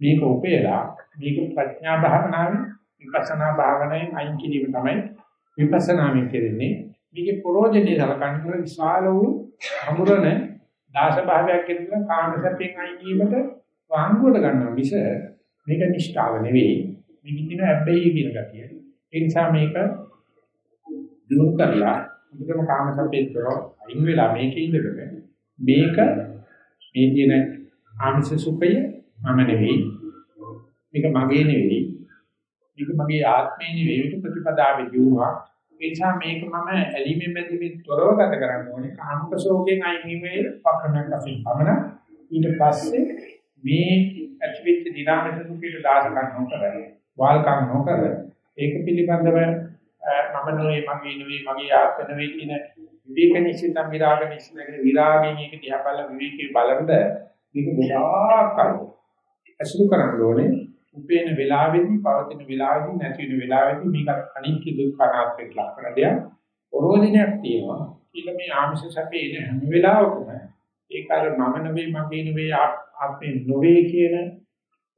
මේක උපේලා මේක ප්‍රඥා භාවනාවේ විපස්සනා භාවනාවේ අයින් කිරීම තමයි විපස්සනාමින් කෙරෙන්නේ. මේකේ ප්‍රෝජනේ සලකන්නේ විශාල වූ අමුරණ දාස භාවයක් කියන කාම සැපෙන් අයින් වීමට වාංගුවට ගන්නවා මිස මේක නිෂ්ඨාව නෙවෙයි. මේක දින ඇබ්බැහි කියන ගතිය. ඒ නිසා මේක දිනු කරලා මුදම කාම සම්පේතර අයින් වෙලා මේකේ ඉඳගෙන මේක මේ කියන ආමිෂ සුඛය මම නෙවෙයි මේක මගේ නෙවෙයි මේක මගේ ආත්මේ නෙවෙයි මේක ප්‍රතිපදාවේ දිනුවා ඒ නිසා මේක මම ඇලිමෙන් බැඳීමෙන් තොරව ගත කරන්න ඕනේ. කාමක සෝකයෙන් අයින් වීමේ පක්‍රමයක් අපින් පමණ. ඊට පස්සේ මේ ඇතිවෙච්ච දිනාමිත සුඛයට දාසකම් නොකර වාල්කම් නොකර ඒක පිළිබඳව මම නෙවෙයි මගේ නෙවෙයි මගේ ආත්ම නෙවෙයි කියන විවේක නිශ්චිතම් විරාග නිශ්චිතගෙන විරාගයෙන් ඒක දිහා බලලා විවේකී බලනද මේක ගොඩාක් කල් අසුරු කරන්න ඕනේ. උපේන වෙලාවෙදී පවතින වෙලාවෙදී නැති වෙන වෙලාවෙදී මේක අනිත්‍ය දුක්ඛ අනාත්මයක් ලක්ෂණ දෙයක් ඔරෝධිනයක් තියෙනවා කියලා මේ ආමිෂ සැපේ ඉන හැම වෙලාවකම ඒක අර මම නෙවෙයි මගේ නෙවෙයි ආත්මේ නොවේ කියන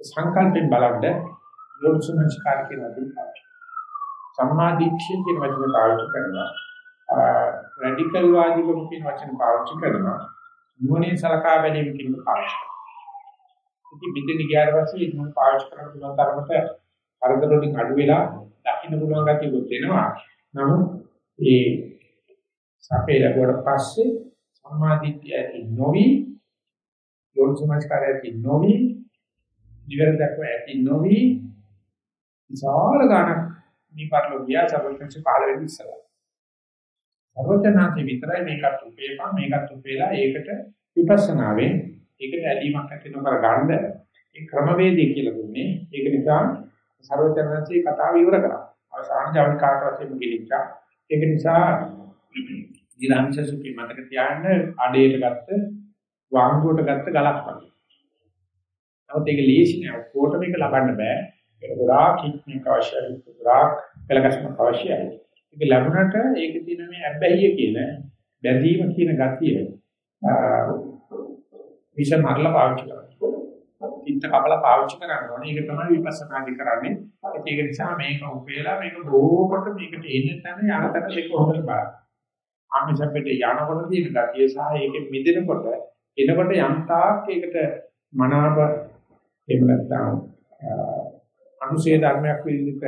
සංකල්පෙන් බලන්න යොමුසුනස්කාර කියන දේ සම්මාදිට්ඨිය කියන වචනේ පාවිච්චි කරනවා. රැඩිකල් වාදීකම කියන වචන පාවිච්චි කරනවා. නුවණින් සලකා බැලීම කියන පාවිච්චි කරනවා. ඉතින් බින්දින ගියාට පස්සේ මම පාවිච්චි කරන පුළුවන් තරමට කරදර වලින් අඩු වෙලා දකින්න පුළුවන් ගැටියක් වෙනවා. නමුත් ඒ සපේ ලැබුවට පස්සේ සම්මාදිට්ඨිය ඇති නොවි යෝනිසමස්කාරය ඇති නොවි නිවැරදිව ඇති නොවි විශාල ගණක් මේ පරිලෝකියා සර්වඥන්සේ පහළ වෙන්නේ ඉස්සලා. සර්වඥාන්සේ විතරයි මේකත් උපේපා මේකත් උපේලා ඒකට විපස්සනාවෙන් ඒකට ඇලීමක් ඇති නොකර ගන්න ඒ ක්‍රමවේදය කියලා දුන්නේ. ඒක නිසා සර්වඥාන්සේ කතාව ඉවර කරා. අවසාන ජවන කාට වශයෙන් ගිලිච්චා. ඒක නිසා ඊළඟට මතක තියාගන්න අඩේට ගත්ත වාංගුවට ගත්ත ගලක් වගේ. නමුත් ඒක ලේසි නෑ. ඔක්කොට මේක ලබන්න බෑ. ඒක ගොඩාක් ඉක්මනට අවශ්‍යයි. ගොඩාක් පළකෂමක් අවශ්‍යයි. ඒක ලැබුණට ඒකේ තියෙන මේ අබ්බැහිය කියන බැඳීම කියන ගතිය විෂ මරලා පාවිච්චි කරනවා. ඉන්න කපලා පාවිච්චි කරන්න ඕනේ. ඒක තමයි විපස්සනාදි කරන්නේ. ඒක නිසා මේක උපේලා මේක බොහෝකට මේකට එන්න තැන යන තැන දෙක හොඳට බලන්න. ආමිෂපෙට යනකොට තියෙන ගතිය සහ ඒකෙ මිදෙනකොට එනකොට යම් තාක් ඒකට මනාප එහෙම නැත්නම් අනුශේ ධර්මයක් විදිහට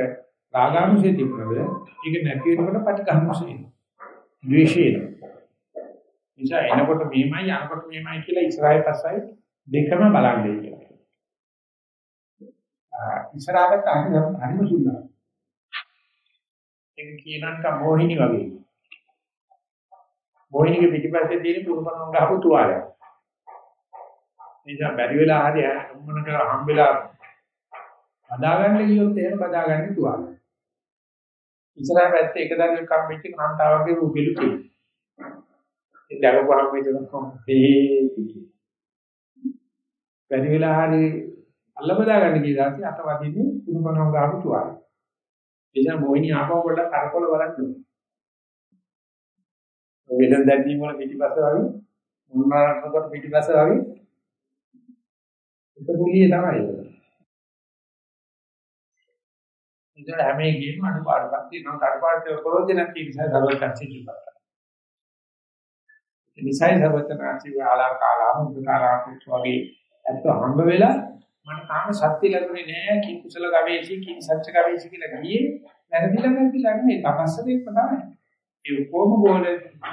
රාගානුශේ තිබුණද ඒක නැති වෙනකොට පටිඝානුශේ ද්වේෂේ නිසා එනකොට මෙහෙමයි යනකොට මෙහෙමයි කියලා ඉස්සරහයි පස්සයි දෙකම බලන්නේ කියලා. ඉස්සරහට හරිම හරිම සුන්දරයි. ඒක කියනක මොහිනි වගේ. මොහිනිගේ පිටිපස්සේ තියෙන පුරුමනම් ගහපු තුවාලයක්. නිසා බැරි වෙලා හරි මොන කරා හම්බෙලා බදාගන්න ගියොත් එහෙම බදාගන්නේ තුවාල. ඉස්සරහ පැත්තේ එක දරුවෙක් හම්බෙච්ච කාන්තාවගේ රූපෙලු තියෙනවා. දරුවා හම්බෙච්ච කොම්පේ බැරි වෙලා හරි අල්ල බදාගන්න ගියදාට අත වදින්නේ කුණුපනව ගාපු තුවාල. එනිසා මොහිනී ආපහු පොඩ්ඩක් කරකොල බලන්න. වෙනද දැක්වීම වල පිටිපස්ස වගේ මුල්මාරකට පිටිපස්ස වගේ ඒක පුලිය තමයි. ඉතින් හැම එකෙම අනුපාඩුවක් තියෙනවා. අනුපාඩුවේ ප්‍රයෝජනක් තියෙන නිසා සර්වඥාන්සේ ජීවත් ඒ නිසයි සර්වඥාන්සේ ආලා කාලා මුද්දකාරා වගේ ඇත්ත හම්බ වෙලා මට තාම සත්‍ය ලැබුණේ නෑ කි කුසල ගවේෂී කි සත්‍ය ගවේෂී කියලා ගියේ වැරදිලා වැරදිලා නෙමෙයි තපස්සදෙක්ම තමයි. ඒ කොහොම ගෝල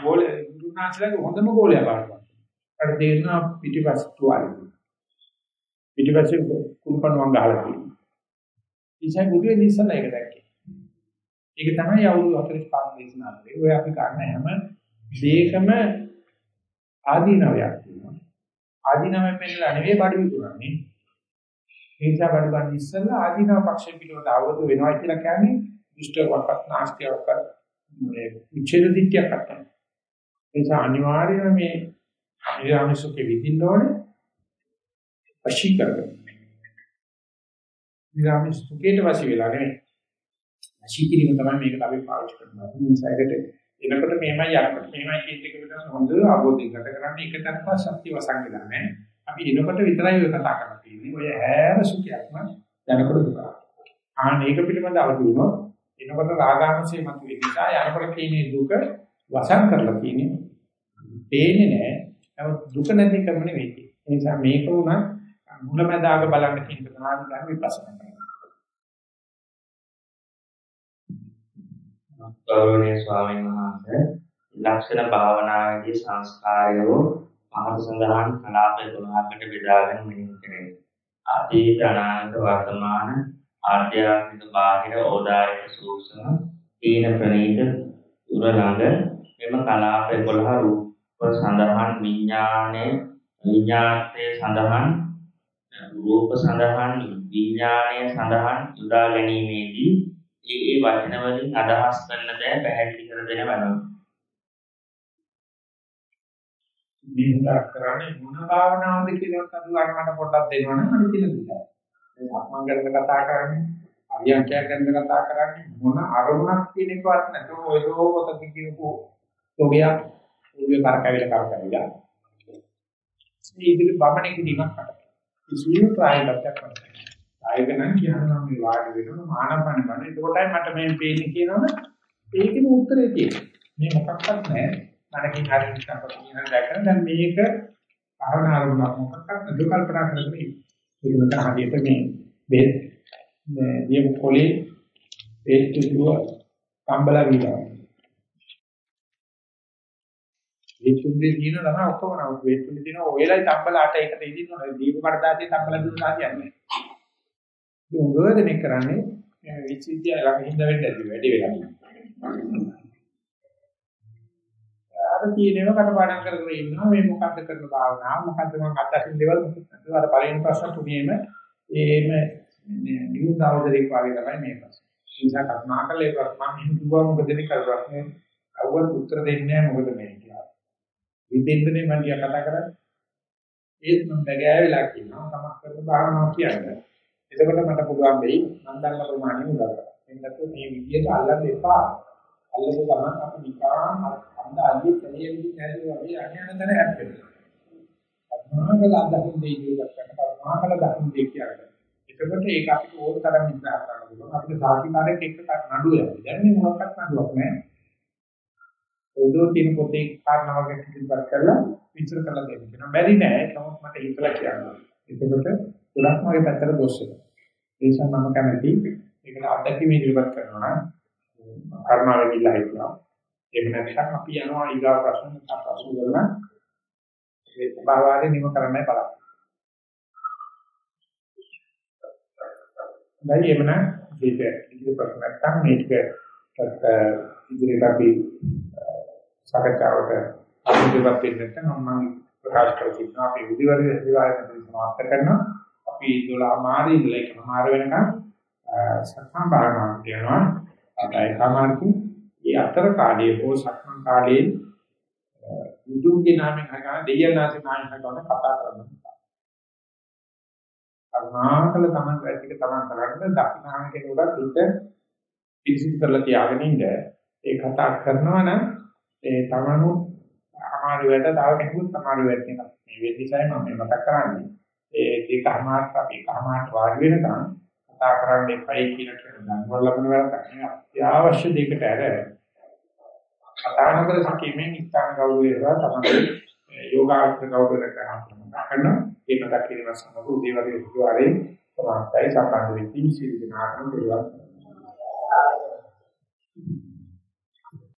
ගෝල ගුරුනාචලගේ හොඳම ගෝලයා බලනවා. අර තේරෙනවා පිටිපස්ස තුවාලේ. පිටිපස්සේ කුණපණුවන් ගහලා තියෙනවා. ඉතින් බුදු වෙන ඉස්සලා ඒක දැක්කේ. ඒක තමයි අවුරුදු 45 දේශනා කරේ. ඔය අපි ගන්න හැම දෙයකම ආදීනවයක් තියෙනවා. ආදීනවෙ පෙන්නලා නෙවෙයි බඩු විකුණන්නේ. ඒ නිසා බඩු ගන්න ඉස්සලා ආදීනව පක්ෂය පිළිබඳ අවබෝධ වෙනවා කියලා කියන්නේ දුෂ්ටවක්වත් නාස්තියක්වත් මේ විචේද දිට්ඨියක් අත්තන. ඒ නිසා අනිවාර්යයෙන්ම මේ නිරාමිසුකේ විඳින්න ඕනේ. වශී කරගන්න. නිරාමිසුකේට වශී වෙලා නෙවෙයි. වශී කිරීම තමයි මේකට අපි පාවිච්චි කරනවා. ඒ නිසා ඒකට එනකොට මෙහෙමයි යනකොට මෙහෙමයි කියන එක විතර හොඳ අවබෝධයක් ගත කරන්නේ එක තත්ත්ව ශක්තිය වසංගිලා නැහැ. අපි එනකොට විතරයි ඔය කතා කරලා තියෙන්නේ. ඔය හැම සුඛයක්ම යනකොට දුක. ආන මේක පිළිබඳව අවදි වුණොත් එනකොට රාගාංශය මතුවේ නිසා යනකොට තියෙන දුක වසන් කරලා තියෙන්නේ. පේන්නේ නැහැ. නමුත් දුක නැති කරම නෙවෙයි. ඒ නිසා මේක උනත් මුලමදාග බලන්න කියන ප්‍රධාන ධර්ම විපස්සනා ගෞරවනීය ස්වාමීන් වහන්සේ ලක්ෂණ භාවනාවේදී සංස්කාරයෝ පහත සඳහන් කලාප 12කට බෙදාගෙන මෙහි කරේ. අතීත අනාගත වර්තමාන ආධ්‍යාත්මික බාහිර ඕදායක සූක්ෂම තීන ප්‍රණීත උර ළඟ මෙම කලාප 11 රූප සඳහන් විඥානයේ විඥානයේ සඳහන් රූප සඳහන් විඥානයේ සඳහන් යොදා ගැනීමේදී ඒ ඒ වචන වලින් අදහස් කරන දේ පැහැදිලි කර දෙන වෙනවා. මේ කරන්නේ මොන භාවනාවද කියලා කරුණාට මට පොඩ්ඩක් දෙනවනම් මම කියලා දෙන්නම්. මේ සක්මන් ගැන කතා කරන්නේ, අරියංකය ගැන කතා කරන්නේ මොන අරමුණක් කියන එකවත් නැතුව ඔය ලෝකත කියපු තෝගයක් උගේ කරකවිල කරකවිලා. මේ ඉදිරි බමණේ කිරීමක් කරා. කිසිම ප්‍රායෝගිකයක් කරන්නේ. ආයක නම් කියනවා මේ වාඩි වෙනවා මානපන ගන්න. ඒකටයි මට මේ පේන්නේ කියනවනේ ඒකෙම උත්තරේ තියෙනවා. මේ මොකක්වත් නැහැ. මනකින් හරි හිතනකොට කියන දැකන දැන් මේක භාවනා අරමුණක් මොකක්වත් නෑ කල්පනා කරන්නේ. ඒක මත හරියට මේ බෙහෙත් මේ නියම කොලේ බෙහෙත් තුඩුව කම්බලා විලා. ඒ තුඩුවේ දින තමයි ඔක්කොම නමුත් බෙහෙත් තුඩුවේ දින ඔයලයි තම්බලා අට එකට ඉදින්න ඕනේ. දීප කඩදාසිය තම්බලා දුන්නා කියන්නේ. උගෝද මේ කරන්නේ විශ්වවිද්‍යාල ළඟ හින්ද වෙන්න ඇති වැඩි වෙලා. අර තියෙනව කටපාඩම් කරගෙන ඉන්නවා මේ මොකද්ද කරන භාවනාව මොකද්ද මම අත්දකින්න දේවල් මොකද්ද අර පළවෙනි ප්‍රශ්න තුනේම ඒම නියුස් අවදරේක වගේ තමයි මේ ප්‍රශ්න. ඒ නිසා කර්මාකලේ ප්‍රශ්න මම කිව්වා මොකද මේ කර ප්‍රශ්නේ අවුල් උත්තර දෙන්නේ නැහැ මොකද මේ කියලා. විදෙන්නේ මම කතා කරන්නේ. ඒත් මම බගෑවිලා කියනවා තමක් කරන භාවනාව කියන්නේ. එතකොට මට පුළුවන් වෙයි මම දන්න ප්‍රමාණය උදව් කරන්න. එන්නත් මේ විදියට අල්ලන්න එපා. අල්ලපු ගමන් අපි නිකාන් අන්ද අල්ලි කලිය විදිහ නැතුව වගේ අඥාන තැන හැප්පෙනවා. අත්මාකල අදහින් දෙයි ඉවත් කරන අත්මාකල දහින් දෙයි කියන්නේ. එතකොට ඒක අපිට ඕන තරම් විග්‍රහ කරන්න පුළුවන්. අපිට සාහිකාරයක් එක්ක නඩුව යනවා. දැන් මේ මොකක්වත් නඩුවක් නැහැ. ඔයදෝ තින පොතේ කාරණාවක් ඉදිරිපත් කරලා විස්තර කරලා දෙන්න. බැරි නෑ. නමුත් මට හිතලා කියන්න. එතකොට ගොඩක් මගේ පැත්තට දොස් වෙනවා. ඒ නිසා මම කැමති ඒකට අත්දැකීම් ඉදිරිපත් කරනවා නම් කර්මාවෙ ගිහිල්ලා හිටනවා. එහෙම නැත්නම් අපි යනවා ඊගා ප්‍රශ්න අසු කරන ඒ භාවාවේ නිම කරන්නයි බලන්නේ. දැන් එමන මේක ඉදිරි ප්‍රශ්න නැත්නම් මේක ඉදිරියට අපි සාකච්ඡාවට අනුගමනය වෙන්න නැත්නම් මම ප්‍රකාශ කර තිබෙනවා අපි උදිවර්ග සේවාවෙන් සමාප්ත කරනවා. අපි 12 මාරි ඉඳලා එකමාර වෙනකන් සක්මන් භාවනාවට යනවා. අටයි සමාර්ථි. ඒ අතර කාලයේ හෝ සක්මන් කාලයේ විදුගේ නාමයෙන් හගා දෙයනාසේ නාමයෙන් හගා කතා කරනවා. කරුණාකල තමන් වැඩික තමන් කරන්නේ දක්ෂාන කෙනෙකුට හිත පිළිසිදු කරලා තියාගෙන ඉන්න. ඒ කතා කරනවා නම් ඒ තමනු අමාරු වැඩ තව කෙනෙකුත් අමාරු වැඩ වෙනවා. මේ වෙද්දිසයි මම මතක් කරන්නේ. ඒ දෙකමාරක් අපි කමාරට වාඩි වෙනකන් කතා කරන්න එපයි කියලා කියන දන්වල ලබන වැරද්දක් නෙවෙයි. අත්‍යවශ්‍ය දෙයකට ඇර කතා නොකර සිටීමෙන් ඉස්හාන ගෞරවය සහ තමයි යෝගාචර ගෞරවය කරන ඒ මතක කිරීම සමග උදේවගේ උදාරේ සමාන්තයි සම්බන්ධ වෙච්ච සිල් දිනාටම පිළිවන්